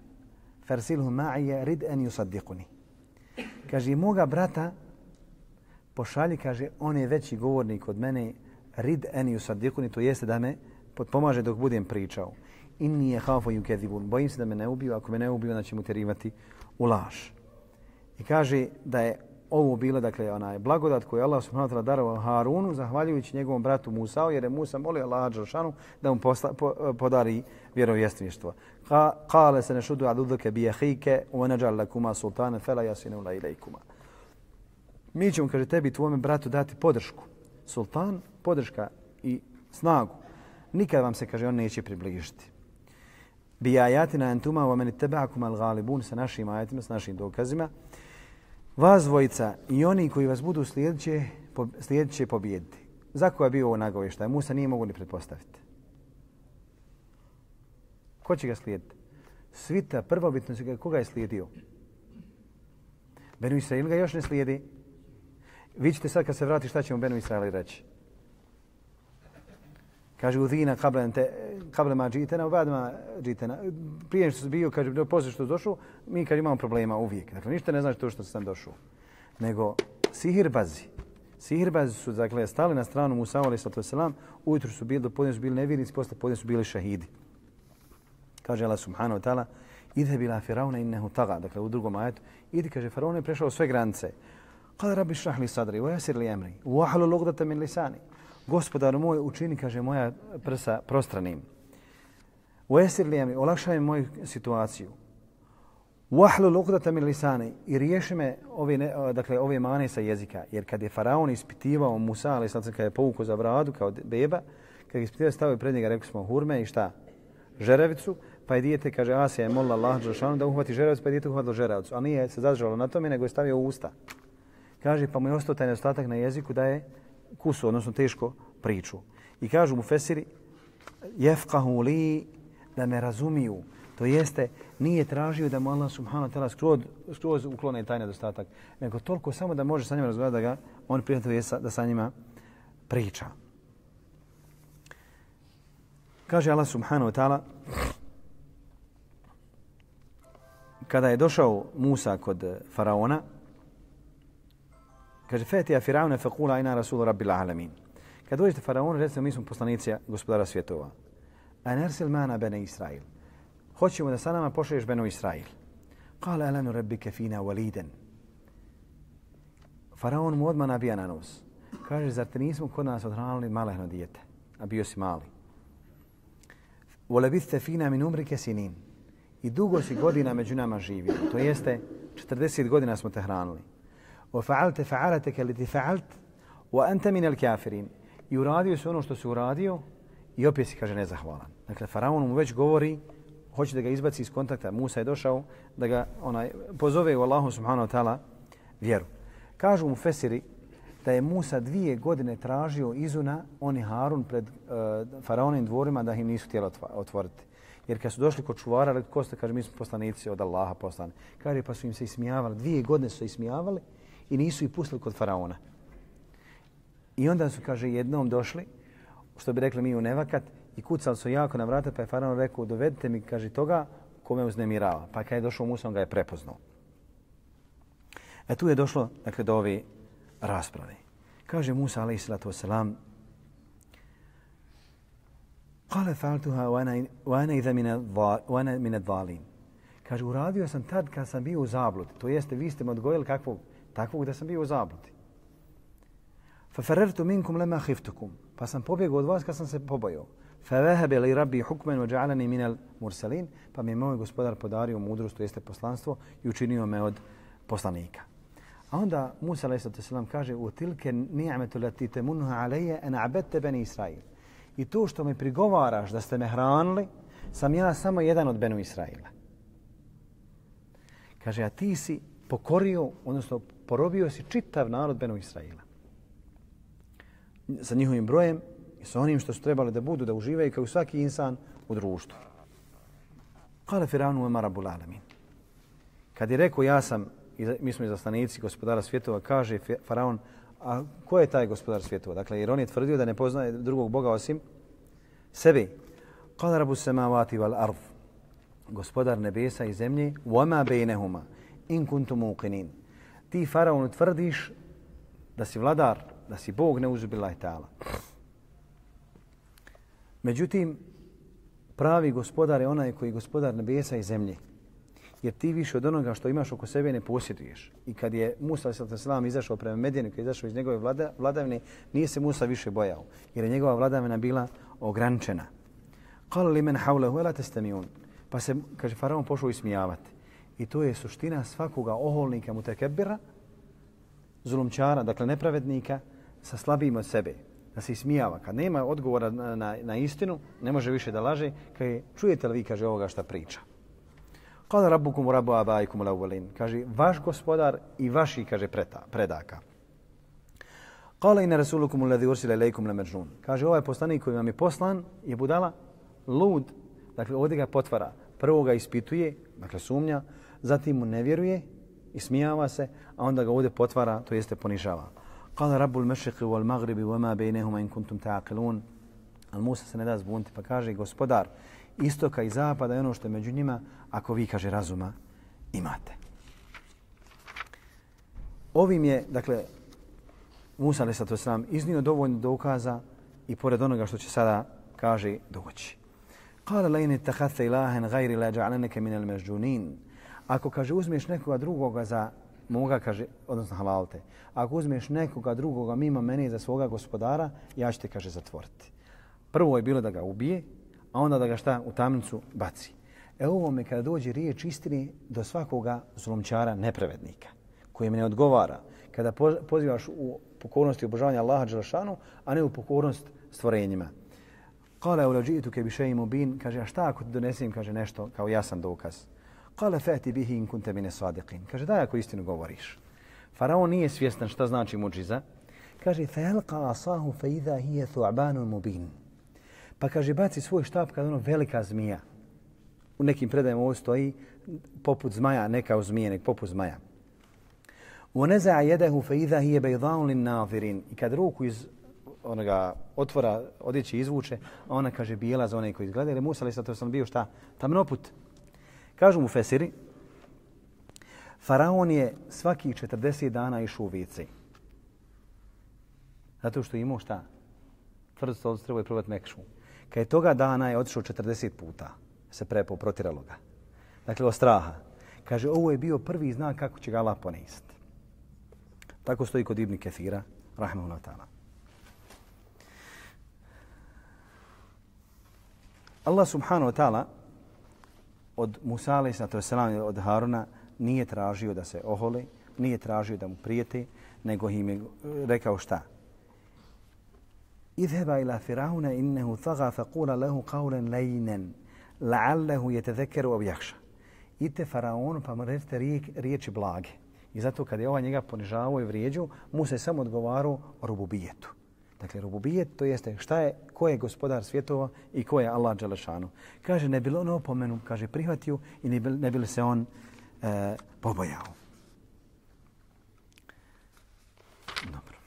Farsilhu ma'ija rid an yusaddiquni. Kaže, moga brata pošalji, kaže, on je veći govornik od mene, rid en yusaddiquni, to jeste da me potpomaže dok budem pričao. Inni je hafu yukedibun. Bojim se da me ne ubiju, ako me ne ubiju, onda će mu terivati u laž. I kaže da je ovo bilo, dakle, onaj blagodat koju je Allah subhanahu wa ta'ala darovao Harunu, zahvaljujući njegovom bratu Musao, jer je Musa molio Allah Đeršanu da mu posta, po, podari vjerovjesništvo. Kale se nešudu aduduke bi jahike, u neđal lakuma sultane, fela jasinu la ilajkuma. Mi ćemo, kaže, tebi tvojome bratu dati podršku. Sultan, podrška i snagu. Nikad vam se, kaže, on neće približiti. Bi ajatina entuma, wa meni tebeakum al galibun, sa našim ajatima, sa našim dokazima vas dvojica i oni koji vas budu slijedit slijedit će pobijediti. Za koja je bio ovo nagovještaj? Musa nije mogu ni pretpostaviti. Ko će ga slijediti? Svita prvobitno se koga je slijedio? Benu Israel ga još ne slijedi. Vi ćete sad kad se vrati šta ćemo Benu Israeli reći? Kaže udhina kable ma džitena, ubadima džitena. Prije što se bio, kaže, poslije što došao, mi kad imamo problema uvijek. Dakle, ništa ne znači to što sam došao. Nego sihirbazi. Sihirbazi su, dakle, stali na stranu Musa, ali sallatu wasalam, ujutru su bili, do podne su bili nevjernici, posle podne su bili šahidi. Kaže Allah subhanahu wa ta'ala, idhe bila firauna innehu taga, dakle, u drugom ajetu, idi, kaže, faraon je prešao sve granice. Kada rabbi šrahli sadri, vajasir li emri, u lugdata logdata min lisani gospodar moj, učini, kaže, moja prsa prostranim. U li mi, olakšaj moju situaciju. Wahlu lukdata min lisani i riješi me ove, ne, dakle, ove mane sa jezika. Jer kad je faraon ispitivao Musa, ali sad kad je povukao za bradu kao beba, kad je ispitivao stavio pred njega, rekli smo hurme i šta? Žerevicu, pa je dijete, kaže Asija je molila Allah Đelšanu da uhvati žerevicu, pa je dijete uhvatilo žerevicu. Ali nije se zadržalo na tome, nego je stavio u usta. Kaže, pa mu je ostao taj nedostatak na jeziku da je kusu, odnosno teško priču. I kažu mu Fesiri, jefkahu li da me razumiju. To jeste, nije tražio da mu Allah subhanahu wa ta'ala skroz, skroz uklone taj nedostatak, nego toliko samo da može sa njima razgovarati da ga on prijatelje da sa njima priča. Kaže Allah subhanahu wa ta'ala, kada je došao Musa kod faraona, Kaže, fetija Firavne fekula ina rasul rabbil alamin. Kad dođete faraonu, recite mi smo poslanici gospodara svjetova. A nersil mana bene Israil. Hoćemo da sa nama pošliješ beno Israil. Kale elanu rabbike fina waliden. Faraon mu odmah nabija na nos. Kaže, zar te nismo kod nas odhranili malehno dijete? A bio si mali. Volebiste fina min umrike sinin. I dugo si godina među nama živio. To jeste, 40 godina smo te hranili. وفعلت فعلتك التي فعلت وانت من الكافرين i uradio se ono što se uradio i opet se kaže nezahvalan. Dakle, faraon mu već govori, hoće da ga izbaci iz kontakta. Musa je došao da ga onaj, pozove u Allahu subhanahu wa ta'ala vjeru. Kažu mu Fesiri da je Musa dvije godine tražio izuna oni Harun pred uh, faraonim dvorima da im nisu htjeli otvoriti. Jer kad su došli kod čuvara, rekli, ko ste, kaže, mi smo poslanici od Allaha poslani. Kaže, pa su im se ismijavali. Dvije godine su se ismijavali i nisu ih pustili kod faraona. I onda su, kaže, jednom došli, što bi rekli mi u nevakat, i kucali su jako na vrata, pa je faraon rekao, dovedite mi, kaže, toga kome uznemirava. Pa kad je došao Musa, on ga je prepoznao. E tu je došlo, dakle, do ove rasprave. Kaže Musa, alaih sallatu wasalam, Kale faltuha wa ana idha min ad-dhalin. Kaže, uradio sam tad kad sam bio u zabludi. To jeste, vi ste me odgojili kakvog takvog da sam bio u zabludi. Fa مِنْكُمْ minkum lama khiftukum. Pa sam pobjegao od vas kad sam se pobojao. Fa wahaba رَبِّي rabbi hukman مِنَ الْمُرْسَلِينَ mursalin, Pa mi je moj gospodar podario mudrost, to jeste poslanstvo i učinio me od poslanika. A onda Musa a.s. kaže u tilke ni'metu lati temunha alayya an abadta bani Israil. I to što mi prigovaraš da ste me hranili, sam ja samo jedan od Benu Israila. Kaže, a ti si pokorio, odnosno porobio si čitav narod Benu Israila. Sa njihovim brojem i sa onim što su trebali da budu, da uživaju kao svaki insan u društvu. Kale Firanu ema rabbul alamin. Kad je rekao ja sam, mi smo izaslanici gospodara svjetova, kaže Faraon, a ko je taj gospodar svjetova? Dakle, jer on je tvrdio da ne poznaje drugog Boga osim Sebi. Kale rabu semavati val arv. Gospodar nebesa i zemlje. Wama bejnehuma. In kuntum uqinin. Ti, faraon, tvrdiš da si vladar, da si Bog ne uzubila i ta'ala. Međutim, pravi gospodar je onaj koji je gospodar nebesa i zemlje. Jer ti više od onoga što imaš oko sebe ne posjeduješ. I kad je Musa s.a.v. izašao prema Medijenu, kad je izašao iz njegove vlada, vladavine, nije se Musa više bojao. Jer je njegova vladavina bila ograničena. Kala li men haulahu, ela testamiun. Pa se, kaže, faraon pošao ismijavati. I to je suština svakoga oholnika mutekebira, zulumčara, dakle nepravednika, sa slabim od sebe da se ismijava. Kad nema odgovora na, na, na istinu, ne može više da laže, kaže, čujete li vi, kaže, ovoga šta priča? Kada rabbukum rabu abaikum lauvalin, kaže, vaš gospodar i vaši, kaže, preta, predaka. Kala ina rasulukum uladhi ursile lejkum lemeđun. Kaže, ovaj poslanik koji vam je poslan je budala lud. Dakle, ovdje ga potvara. Prvo ga ispituje, dakle sumnja, zatim mu ne vjeruje i smijava se, a onda ga ovdje potvara, to jeste ponižava. Kala Rabbul mešriqi wal magribi wama bejnehuma in kuntum ta'akilun. Al Musa se ne da zbunti pa kaže gospodar istoka i zapada je ono što je među njima ako vi, kaže razuma, imate. Ovim je, dakle, Musa ali sa to sam iznio dovoljno dokaza i pored onoga što će sada kaže doći. Kala lejni takhathe ilahen gajri leđa alenike minel mežđunin. Ako kaže uzmeš nekoga drugoga za moga, kaže, odnosno halalte, ako uzmeš nekoga drugoga mimo mene za svoga gospodara, ja ću te, kaže, zatvoriti. Prvo je bilo da ga ubije, a onda da ga šta u tamnicu baci. E ovo me kada dođe riječ istini do svakoga zlomčara nepravednika, koji mi ne odgovara, kada pozivaš u pokornosti obožavanja Allaha Đelšanu, a ne u pokornost stvorenjima. Kale, ulađitu kebi šeji mubin, kaže, a šta ako ti donesem, kaže, nešto kao jasan dokaz? Kale fati bihi in kunte mine sadiqin. Kaže, daj ako istinu govoriš. Faraon nije svjestan šta znači muđiza. Kaže, fa yalqa asahu fa idha hiya thu'ban mubin. Pa kaže, baci svoj štap kada ono velika zmija. U nekim predajama ovo stoji poput zmaja, neka u zmije, nek poput zmaja. U neza jedehu fa idha hiya baydan lin nazirin. I kad ruku iz onoga otvora odjeći izvuče, ona kaže bijela za one koji izgleda. Jer Musa ali to sam bio šta? Tamnoput. Kažu mu Fesiri, Faraon je svaki 40 dana išao u vici. Zato što je imao šta? Tvrdo se odstrebo i probati mekšu. Kad je toga dana je otišao 40 puta, se prepo, protiralo ga. Dakle, o straha. Kaže, ovo je bio prvi znak kako će ga Allah poneisti. Tako stoji kod Ibni Kefira, rahimahullah ta'ala. Allah subhanahu wa ta'ala od Musa alaih sallatu od Haruna nije tražio da se ohole, nije tražio da mu prijeti, nego im je rekao šta? Idheba ila Firauna innehu thaga faqula lehu qawlan lejnen la'allehu yetadhekkeru ob objakša. Ite Faraonu pa mu recite riječi blage. I zato kad je ova njega ponižavao i vrijeđu, mu se samo odgovarao o rububijetu. Dakle, rububijet to jeste šta je, ko je gospodar svjetova i ko je Allah Đelešanu. Kaže, ne bilo on opomenu, kaže, prihvatio i ne bi, ne bi se on e, pobojao. Dobro.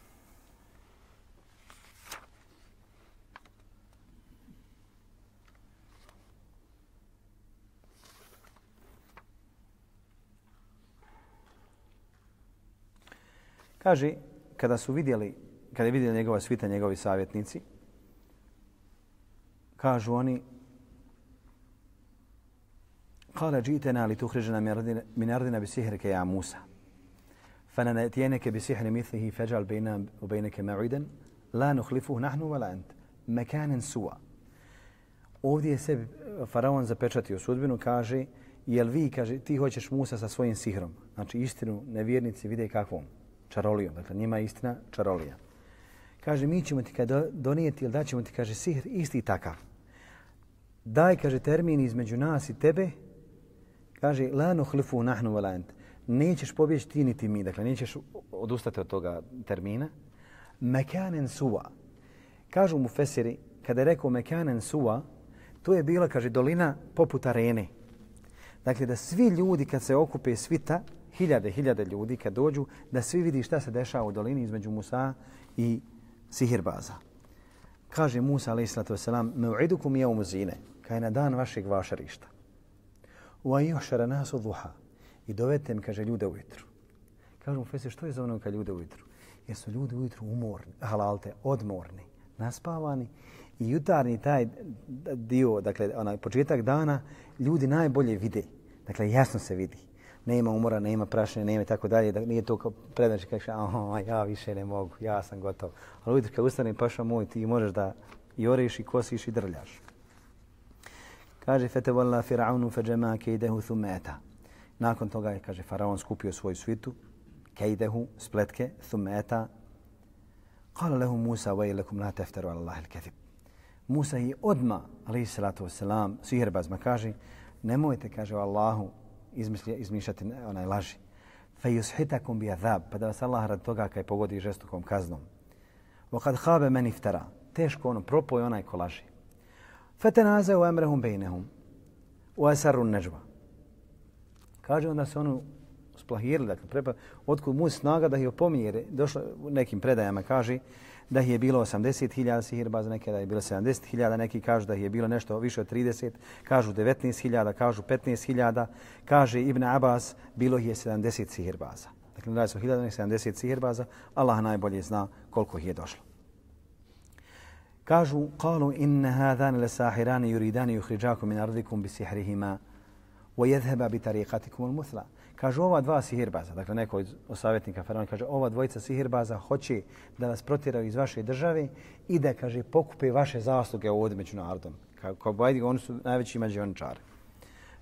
Kaže, kada su vidjeli kada je vidio njegova svita, njegovi savjetnici, kažu oni, Kala džitena li tuhriđena min ardina bi sihrike ja Musa. Fana netijeneke bi sihri mithihi feđal bejna u bejneke ma'iden, la nuhlifuh nahnu vala ent, mekanen suva. Ovdje je se eh, faraon zapečatio sudbinu, kaže, jel vi, kaže, ti hoćeš Musa sa svojim sihrom. Znači istinu nevjernici vide kakvom čarolijom. Dakle, njima je istina čarolija kaže mi ćemo ti kada donijeti ili daćemo ti kaže sihr isti takav. Daj kaže termin između nas i tebe. Kaže la nuhlifu nahnu wala ant. Nećeš pobjeći ti niti mi, dakle nećeš odustati od toga termina. Mekanen suwa. Kažu mu fesiri, kada je rekao mekanen suwa, to je bila, kaže, dolina poput arene. Dakle, da svi ljudi kad se okupe svita, hiljade, hiljade ljudi kad dođu, da svi vidi šta se dešava u dolini između Musa i sihirbaza. Kaže Musa alaih sallatu wasalam, me je umuzine, kaj na dan vašeg vašarišta. Wa yuhshara nasu duha. I dovete mi, kaže, ljude ujutru. Kažu mu Fese, što je za ono kad ljude ujutru? Jer su ljudi ujutru umorni, halalte, odmorni, naspavani i jutarnji taj dio, dakle, onaj početak dana, ljudi najbolje vide. Dakle, jasno se vidi. Nema umora, nema prašine, nema i tako dalje. Da nije to kao prednač, kaže, aha, ja više ne mogu, ja sam gotov. Ali ujutru kad ustane paša moj, ti možeš da i oreš i kosiš i drljaš. Kaže, fete volla fir'aunu fe džema kejdehu thumeta. Nakon toga je, kaže, faraon skupio svoju svitu, kejdehu, spletke, thumeta. Kala lehu Musa, vajlekum la teftaru ala Allahi l-kethib. Musa je odma, alaihi salatu wasalam, sihirbazma kaže, nemojte, kaže Allahu, izmišljati onaj laži. Fe yushitakum bi azab, pa da vas Allah rad toga kaj pogodi žestokom kaznom. Wa kad khabe men iftara, teško ono, propoj onaj ko laži. Fe tenaze u emrehum bejnehum, u asarru nežva. Kaže onda se onu splahirili, dakle, prepa, otkud mu snaga da ih opominje, došlo u nekim predajama, kaže, da je bilo 80.000 sihirbaza, neke da je bilo 70.000, neki kažu da je bilo nešto više od 30, kažu 19.000, kažu 15.000, kaže Ibn Abbas, bilo je 70 sihirbaza. Dakle, da su 1070 sihirbaza, Allah najbolje zna koliko ih je došlo. Kažu, kalu inna hadan le sahirani yuridani yuhriđaku min ardikum bi sihrihima wa Kažu ova dva sihirbaza, dakle neko od savjetnika faraona kaže ova dvojica sihirbaza hoće da vas protjeraju iz vaše države i da kaže pokupe vaše zasluge ovdje među narodom. Kao, kao bajdi, oni su najveći mađioničari.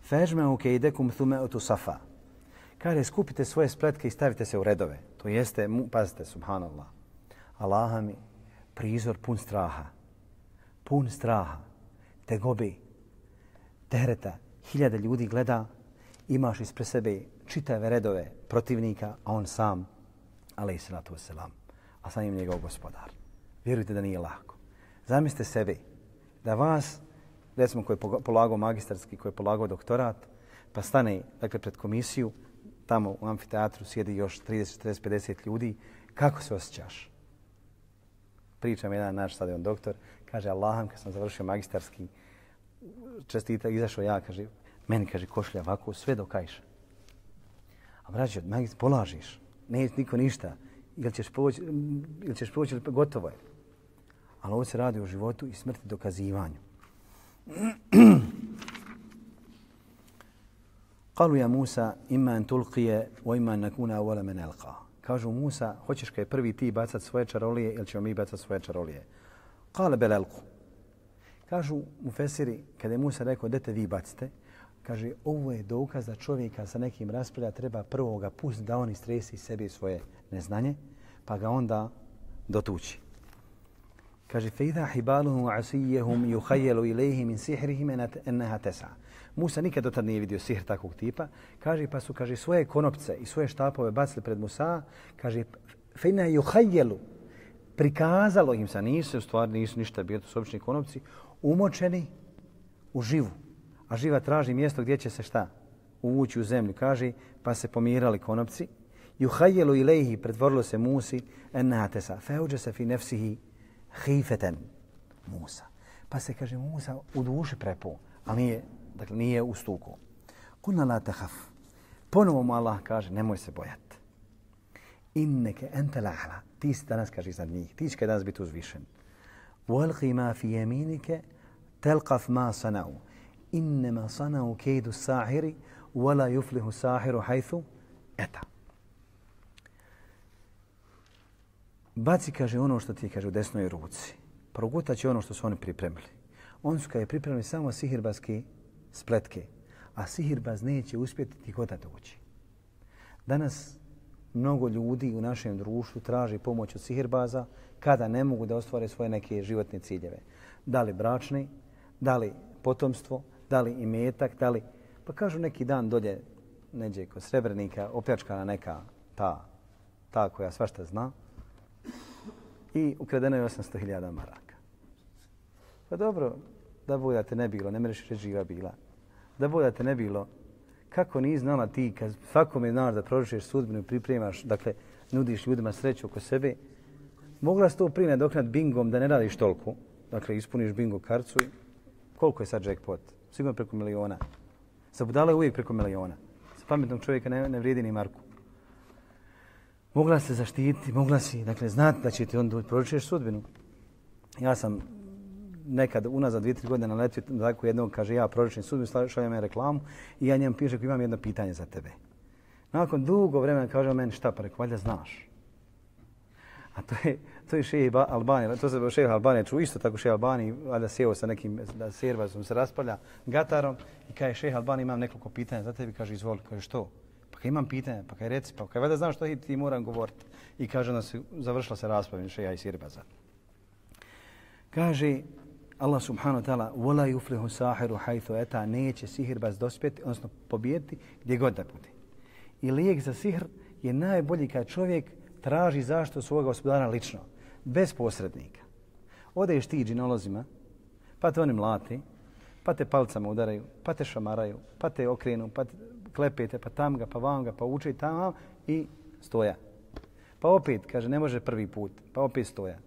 Fežme u kejdekum thume otu safa. Kaže, skupite svoje spletke i stavite se u redove. To jeste, pazite, subhanallah. Allaha mi prizor pun straha. Pun straha. Tegobi. Tereta. Hiljade ljudi gleda. Imaš ispred sebe čitave redove protivnika, a on sam, alaih salatu wasalam, a sam im njegov gospodar. Vjerujte da nije lako. Zamislite sebi da vas, recimo koji je polagao magistarski, koji je polagao doktorat, pa stane dakle, pred komisiju, tamo u amfiteatru sjedi još 30, 40, 50 ljudi, kako se osjećaš? Pričam jedan naš stadion doktor, kaže Allaham, kad sam završio magistarski, čestita, izašao ja, kaže, meni kaže košlja ovako, sve do kajša. A braćo, magis, polažiš, ne niko ništa, ili ćeš poći, ili ćeš poći, gotovo je. Ali ovo se radi o životu i smrti dokazivanju. Kalu ja Musa, ima en tulqije, o ima en nakuna avola men elqa. Kažu Musa, hoćeš kaj prvi ti bacat svoje čarolije ili ćemo mi bacat svoje čarolije? Kale bel elku. Kažu mu Fesiri, kada je Musa rekao, dete vi bacite, kaže, ovo je dokaz da čovjeka sa nekim raspravlja treba prvo ga pustiti da on istresi sebi svoje neznanje, pa ga onda dotući. Kaže, فَإِذَا حِبَالُهُمْ وَعَسِيَّهُمْ يُخَيَّلُ إِلَيْهِ مِنْ سِحْرِهِمْ أَنَّهَا تَسَعَ Musa nikad do tad nije vidio sihr takvog tipa. Kaže, pa su kaže, svoje konopce i svoje štapove bacili pred Musa. Kaže, فَإِنَا يُخَيَّلُ Prikazalo im se, nisu u stvari, nisu ništa, bio to su obični konopci, umočeni u živu a živa traži mjesto gdje će se šta? Uvući u zemlju, kaže, pa se pomirali konopci. Juhajjelu ilaihi, pretvorilo se Musi, ennatesa, feuđe se fi nefsihi hifeten Musa. Pa se, kaže, Musa u duši prepo, ali nije, dakle, nije u stuku. Kuna la tahaf. Ponovo mu Allah kaže, nemoj se bojati. Inneke ente la'ala. Ti si danas, kaže, iznad njih. Ti će danas biti uzvišen. Walqi ma fi jeminike, telqaf ma sanau innema sanau kejdu sahiri wala yuflihu sahiru hajthu eta. Baci, kaže, ono što ti kaže u desnoj ruci. Progutat će ono što su oni pripremili. On su je pripremili samo sihirbaske spletke, a sihirbaz neće uspjeti ti kod da doći. Danas mnogo ljudi u našem društvu traži pomoć od sihirbaza kada ne mogu da ostvare svoje neke životne ciljeve. Da li bračni, da li potomstvo, da li i metak, da li... Pa kažu neki dan dolje, neđe kod srebrnika, opljačkana neka ta, ta koja svašta zna i ukradeno je 800.000 maraka. Pa dobro, da Bog te ne bilo, ne mreš reći živa bila. Da Bog te ne bilo, kako ni znala ti kad svakom je znaš da prožiš sudbinu i pripremaš, dakle, nudiš ljudima sreću oko sebe, mogla si to prije nadoknat bingom da ne radiš toliko, dakle, ispuniš bingo karcu i koliko je sad jackpot? Sigurno preko miliona. Za budale uvijek preko miliona. Za pametnog čovjeka ne, ne vrijedi ni Marku. Mogla se zaštititi, mogla si, dakle, znati da će ti on proročuješ sudbinu. Ja sam nekad unazad dvije, tri godine naletio tako jednog, kaže ja proročim sudbinu, šaljem je reklamu i ja njem piše imam jedno pitanje za tebe. Nakon dugo vremena kaže on meni šta, pa rekao, valjda znaš. A to je, to je šehe Albanije, to se šehe Albanije čuo isto tako šehe Albanije, valjda sjeo sa nekim, da servazom se raspalja gatarom i kaže šehe Albanije imam nekoliko pitanja za tebi, kaže izvoli, kaže što? Pa kaj imam pitanja, pa kaj reci, pa kaj valjda znam što ti moram govoriti. I kaže onda se završila se rasprava šeha i sirbaza. Kaže Allah subhanahu wa ta'ala wala yuflihu sahiru haythu ata neće sihirbaz dospjeti, odnosno pobijeti gdje god da bude. I lijek za sihr je najbolji kad čovjek traži zašto svog gospodara lično, bez posrednika. Odeš ti džinolozima, pa te oni mlati, pa te palcama udaraju, pa te šamaraju, pa te okrenu, pa te klepete, pa tam ga, pa vam ga, pa uče tamo i stoja. Pa opet, kaže, ne može prvi put, pa opet stoja.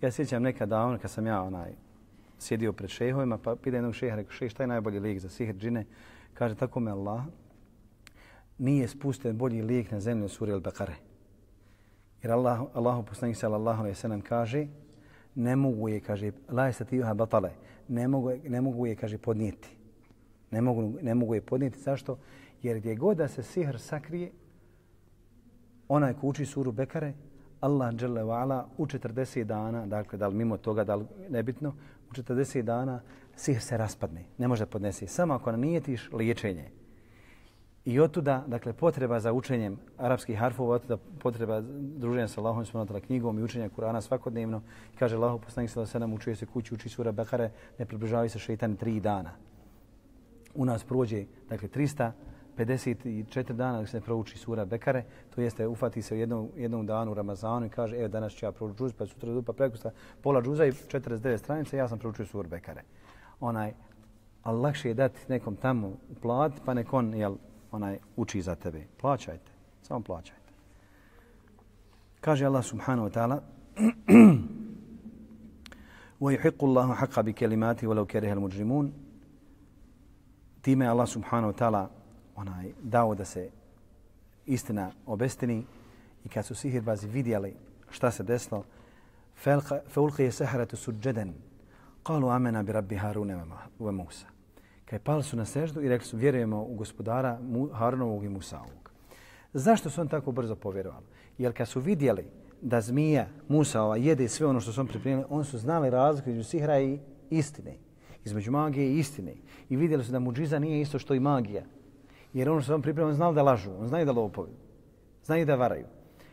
Ja sjećam nekad davno kad sam ja onaj sjedio pred šehovima, pa pita jednog šeha, rekao, šeh, šta je najbolji lijek za sihr džine? Kaže, tako me Allah, nije spusten bolji lijek na zemlju suri al-Baqare. Jer Allah, Allahu poslanik sallallahu alejhi ve sellem kaže ne mogu je kaže la yastatiha batale. Ne mogu ne mogu je kaže podnijeti. Ne mogu ne mogu je podnijeti zašto? Jer gdje god da se sihr sakrije onaj ko uči suru Bekare Allah dželle vala u 40 dana, dakle da li mimo toga da li nebitno, u 40 dana sihr se raspadne. Ne može podnesi samo ako nijetiš liječenje. I otuda, dakle, potreba za učenjem arapskih harfova, otuda potreba druženja sa Allahom s.w.t. knjigom i učenja Kurana svakodnevno. Kaže Allah, poslanik se da sedam učuje se kući, uči sura Bekare, ne približavaju se šeitan tri dana. U nas prođe, dakle, 354 dana dok se ne prouči sura Bekare, to jeste ufati se u jednom, jednom danu u Ramazanu i kaže, evo danas ću ja proučiti džuz, pa sutra pa prekusta pola džuza i 49 stranice, ja sam proučio sura Bekare. Onaj, ali lakše je dati nekom tamo plat, pa nek on, jel, onaj uči za tebe. Plaćajte. Samo plaćajte. Kaže Allah subhanahu wa ta'ala وَيُحِقُّ اللَّهُ حَقَّ بِكَلِمَاتِ وَلَوْ كَرِهَ الْمُجْرِمُونَ Time Allah subhanahu wa ta'ala onaj dao da se istina obestini i kad su sihirbazi vidjeli šta se desilo فَأُلْقِيَ سَحَرَةُ سُجَّدًا قَالُوا أَمَنَا بِرَبِّ هَارُونَ وَمُوسَى Kaj pali su na seždu i rekli su vjerujemo u gospodara Harunovog i Musaovog. Zašto su on tako brzo povjerovali? Jer kad su vidjeli da zmija Musaova jede sve ono što su on pripremili, on su znali razliku između sihra i istine. Između magije i istine. I vidjeli su da muđiza nije isto što i magija. Jer ono što on pripremili, on znao da lažu, on znaju da lopovi, znaju da varaju.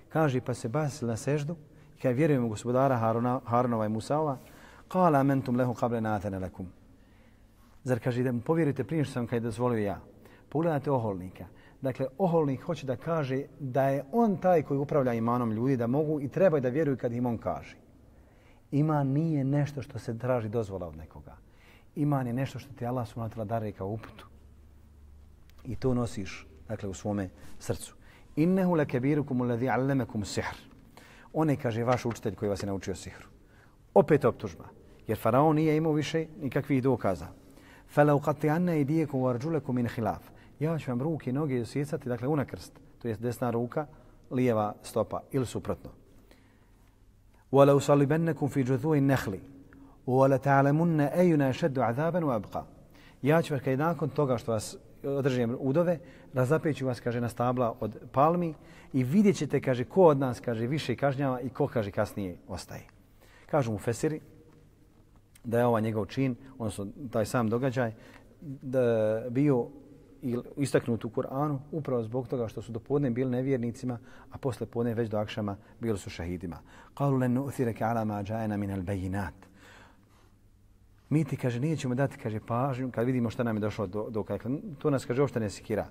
Kaže, pa se basili na seždu i vjerujemo u gospodara Haruna, Harunova i Musaova, kala amentum lehu kable natene lakum. Zar kaže da mu povjerite prije što sam kaj dozvolio ja? Pogledajte oholnika. Dakle, oholnik hoće da kaže da je on taj koji upravlja imanom ljudi, da mogu i treba da vjeruju kad im on kaže. Iman nije nešto što se traži dozvola od nekoga. Iman je nešto što ti Allah subhanahu dare kao uputu. I to nosiš dakle, u svome srcu. Innehu le kebirukum uledhi allemekum sihr. On je, kaže, vaš učitelj koji vas je naučio sihru. Opet optužba. Jer faraon nije imao više nikakvih dokaza. فَلَوْ قَطِعَنَّ اِدِيَكُمْ وَرْجُلَكُمْ مِنْ خِلَافِ Ja ću vam ruke i noge osjecati, dakle unakrst, to je desna ruka, lijeva stopa ili suprotno. وَلَوْ صَلِبَنَّكُمْ فِي جُذُوِ النَّخْلِ وَلَتَعْلَمُنَّ أَيُّنَا شَدُّ عَذَابًا وَأَبْقَى Ja ću vas, kaj nakon toga što vas održujem udove, razapeću vas, kaže, na stabla od palmi i vidjet ćete, kaže, ko od nas, kaže, više kažnjava i ko, kaže, kasnije ostaje. Kažu mu Fesiri, da je ovaj njegov čin, odnosno taj sam događaj, da bio istaknut u Kur'anu upravo zbog toga što su do podne bili nevjernicima, a posle podne već do akšama bili su šahidima. Qalu lan nu'thiraka ala ma ja'ana min al-bayinat. Mi ti kaže nećemo dati kaže pažnju kad vidimo šta nam je došlo do do kakle. to nas kaže uopšte ne sikira.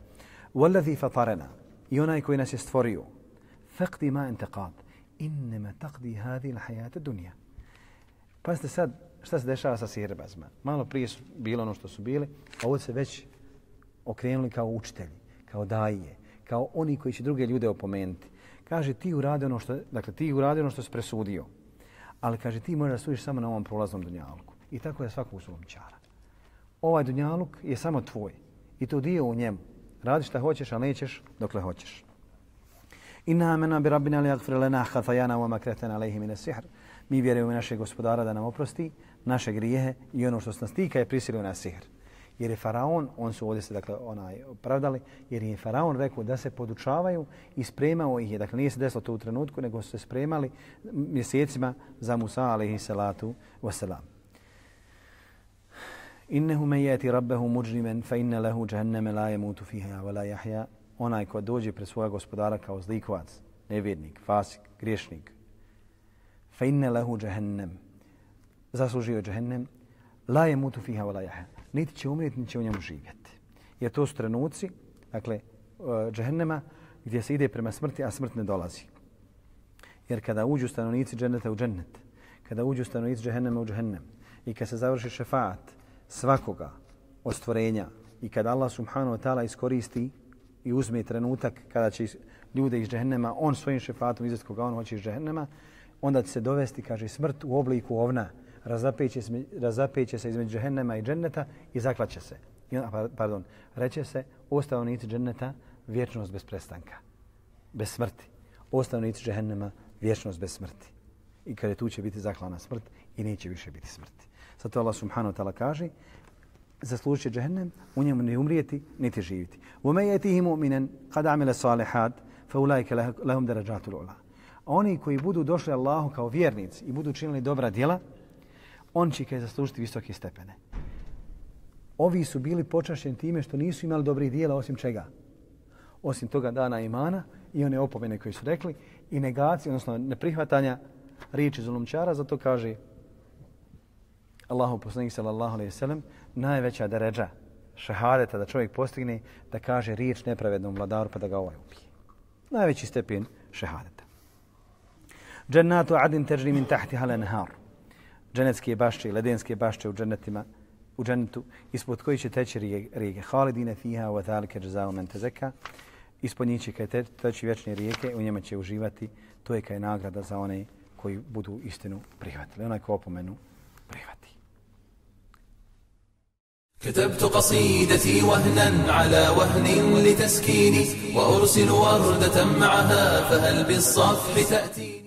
Wallazi fatarana i onaj koji nas je stvorio. Faqdi ma anta qad. Inma taqdi hadhihi al-hayat ad-dunya. Sad šta se dešava sa sirbazima. Malo prije su bilo ono što su bili, a ovo se već okrenuli kao učitelji, kao daje, kao oni koji će druge ljude opomenuti. Kaže, ti uradi ono što, dakle, ti uradi ono što si presudio. Ali kaže, ti možeš da sudiš samo na ovom prolaznom dunjalku. I tako je svakog zulumčara. Ovaj dunjaluk je samo tvoj. I to dio u njemu. Radi šta hoćeš, a nećeš dokle hoćeš. Inna amena bi rabbina li agfir lana hatayana wa makretena alaihi mine sihr. Mi vjerujemo našeg gospodara da nam oprosti naše grijehe i ono što se nas tika je prisilio na sihr. Jer je faraon, on su ovdje se dakle onaj opravdali, jer je faraon rekao da se podučavaju i spremao ih je. Dakle, nije se desilo to u trenutku, nego su se spremali mjesecima za Musa alaihi salatu wasalam. Innehu me jeti rabbehu muđrimen fa inne lehu džahenneme la yamutu fiha wa la jahja. Onaj ko dođe pred svoja gospodara kao zlikovac, nevjednik, fasik, griješnik, fa inne lehu džahennem, zaslužio džahennem, la jemutu fiha wa la niti će umrijeti, niti će u njemu živjeti. Jer to su trenuci, dakle, uh, džehennema, gdje se ide prema smrti, a smrt ne dolazi. Jer kada uđu stanovnici dženneta u džennet, kada uđu stanovnici džehennema u džehennem, i kada se završi šefaat svakoga od stvorenja, i kada Allah subhanahu wa ta'ala iskoristi i uzme trenutak kada će ljude iz džehennema, on svojim šefatom izvesti koga on hoće iz džehennema, onda će se dovesti, kaže, smrt u obliku ovna, razapeće, razapeće se između džehennema i dženneta i zaklaće se. I, pardon, reće se ostavnici dženneta vječnost bez prestanka, bez smrti. Ostavnici džehennema vječnost bez smrti. I kada tu će biti zaklana smrt i neće više biti smrti. Zato Allah subhanahu wa ta'ala kaže zaslužit će džehennem, u njemu ne umrijeti, niti živiti. وَمَا يَتِهِ مُؤْمِنًا قَدْ عَمِلَ صَالِحَاتِ فَأُولَيْكَ لَهُمْ دَرَجَاتُ الْعُلَى Oni koji budu došli Allahu kao vjernici i budu činili dobra djela, on će kaj zaslužiti visoke stepene. Ovi su bili počašćeni time što nisu imali dobrih dijela osim čega? Osim toga dana imana i one opomene koje su rekli i negacije, odnosno neprihvatanja riječi zulumčara, zato kaže Allahu poslanik sallallahu alejhi ve sellem najveća deređa šehadeta da čovjek postigne da kaže riječ nepravednom vladaru pa da ga ovaj ubije. Najveći stepen šehadeta. Džennatu adin tajri min tahtiha al-anhar dženetske bašče i ledenske bašče u dženetima, u dženetu, ispod koji će teći rijeke. Halidine fiha wa thalike džazao men tezeka. Ispod njih će kaj teći vječne rijeke, u njima će uživati. To je kaj nagrada za one koji budu istinu prihvatili. Onaj ko opomenu prihvati. كتبت قصيدتي وهنا على وهن لتسكيني وأرسل وردة معها فهل بالصفح تأتي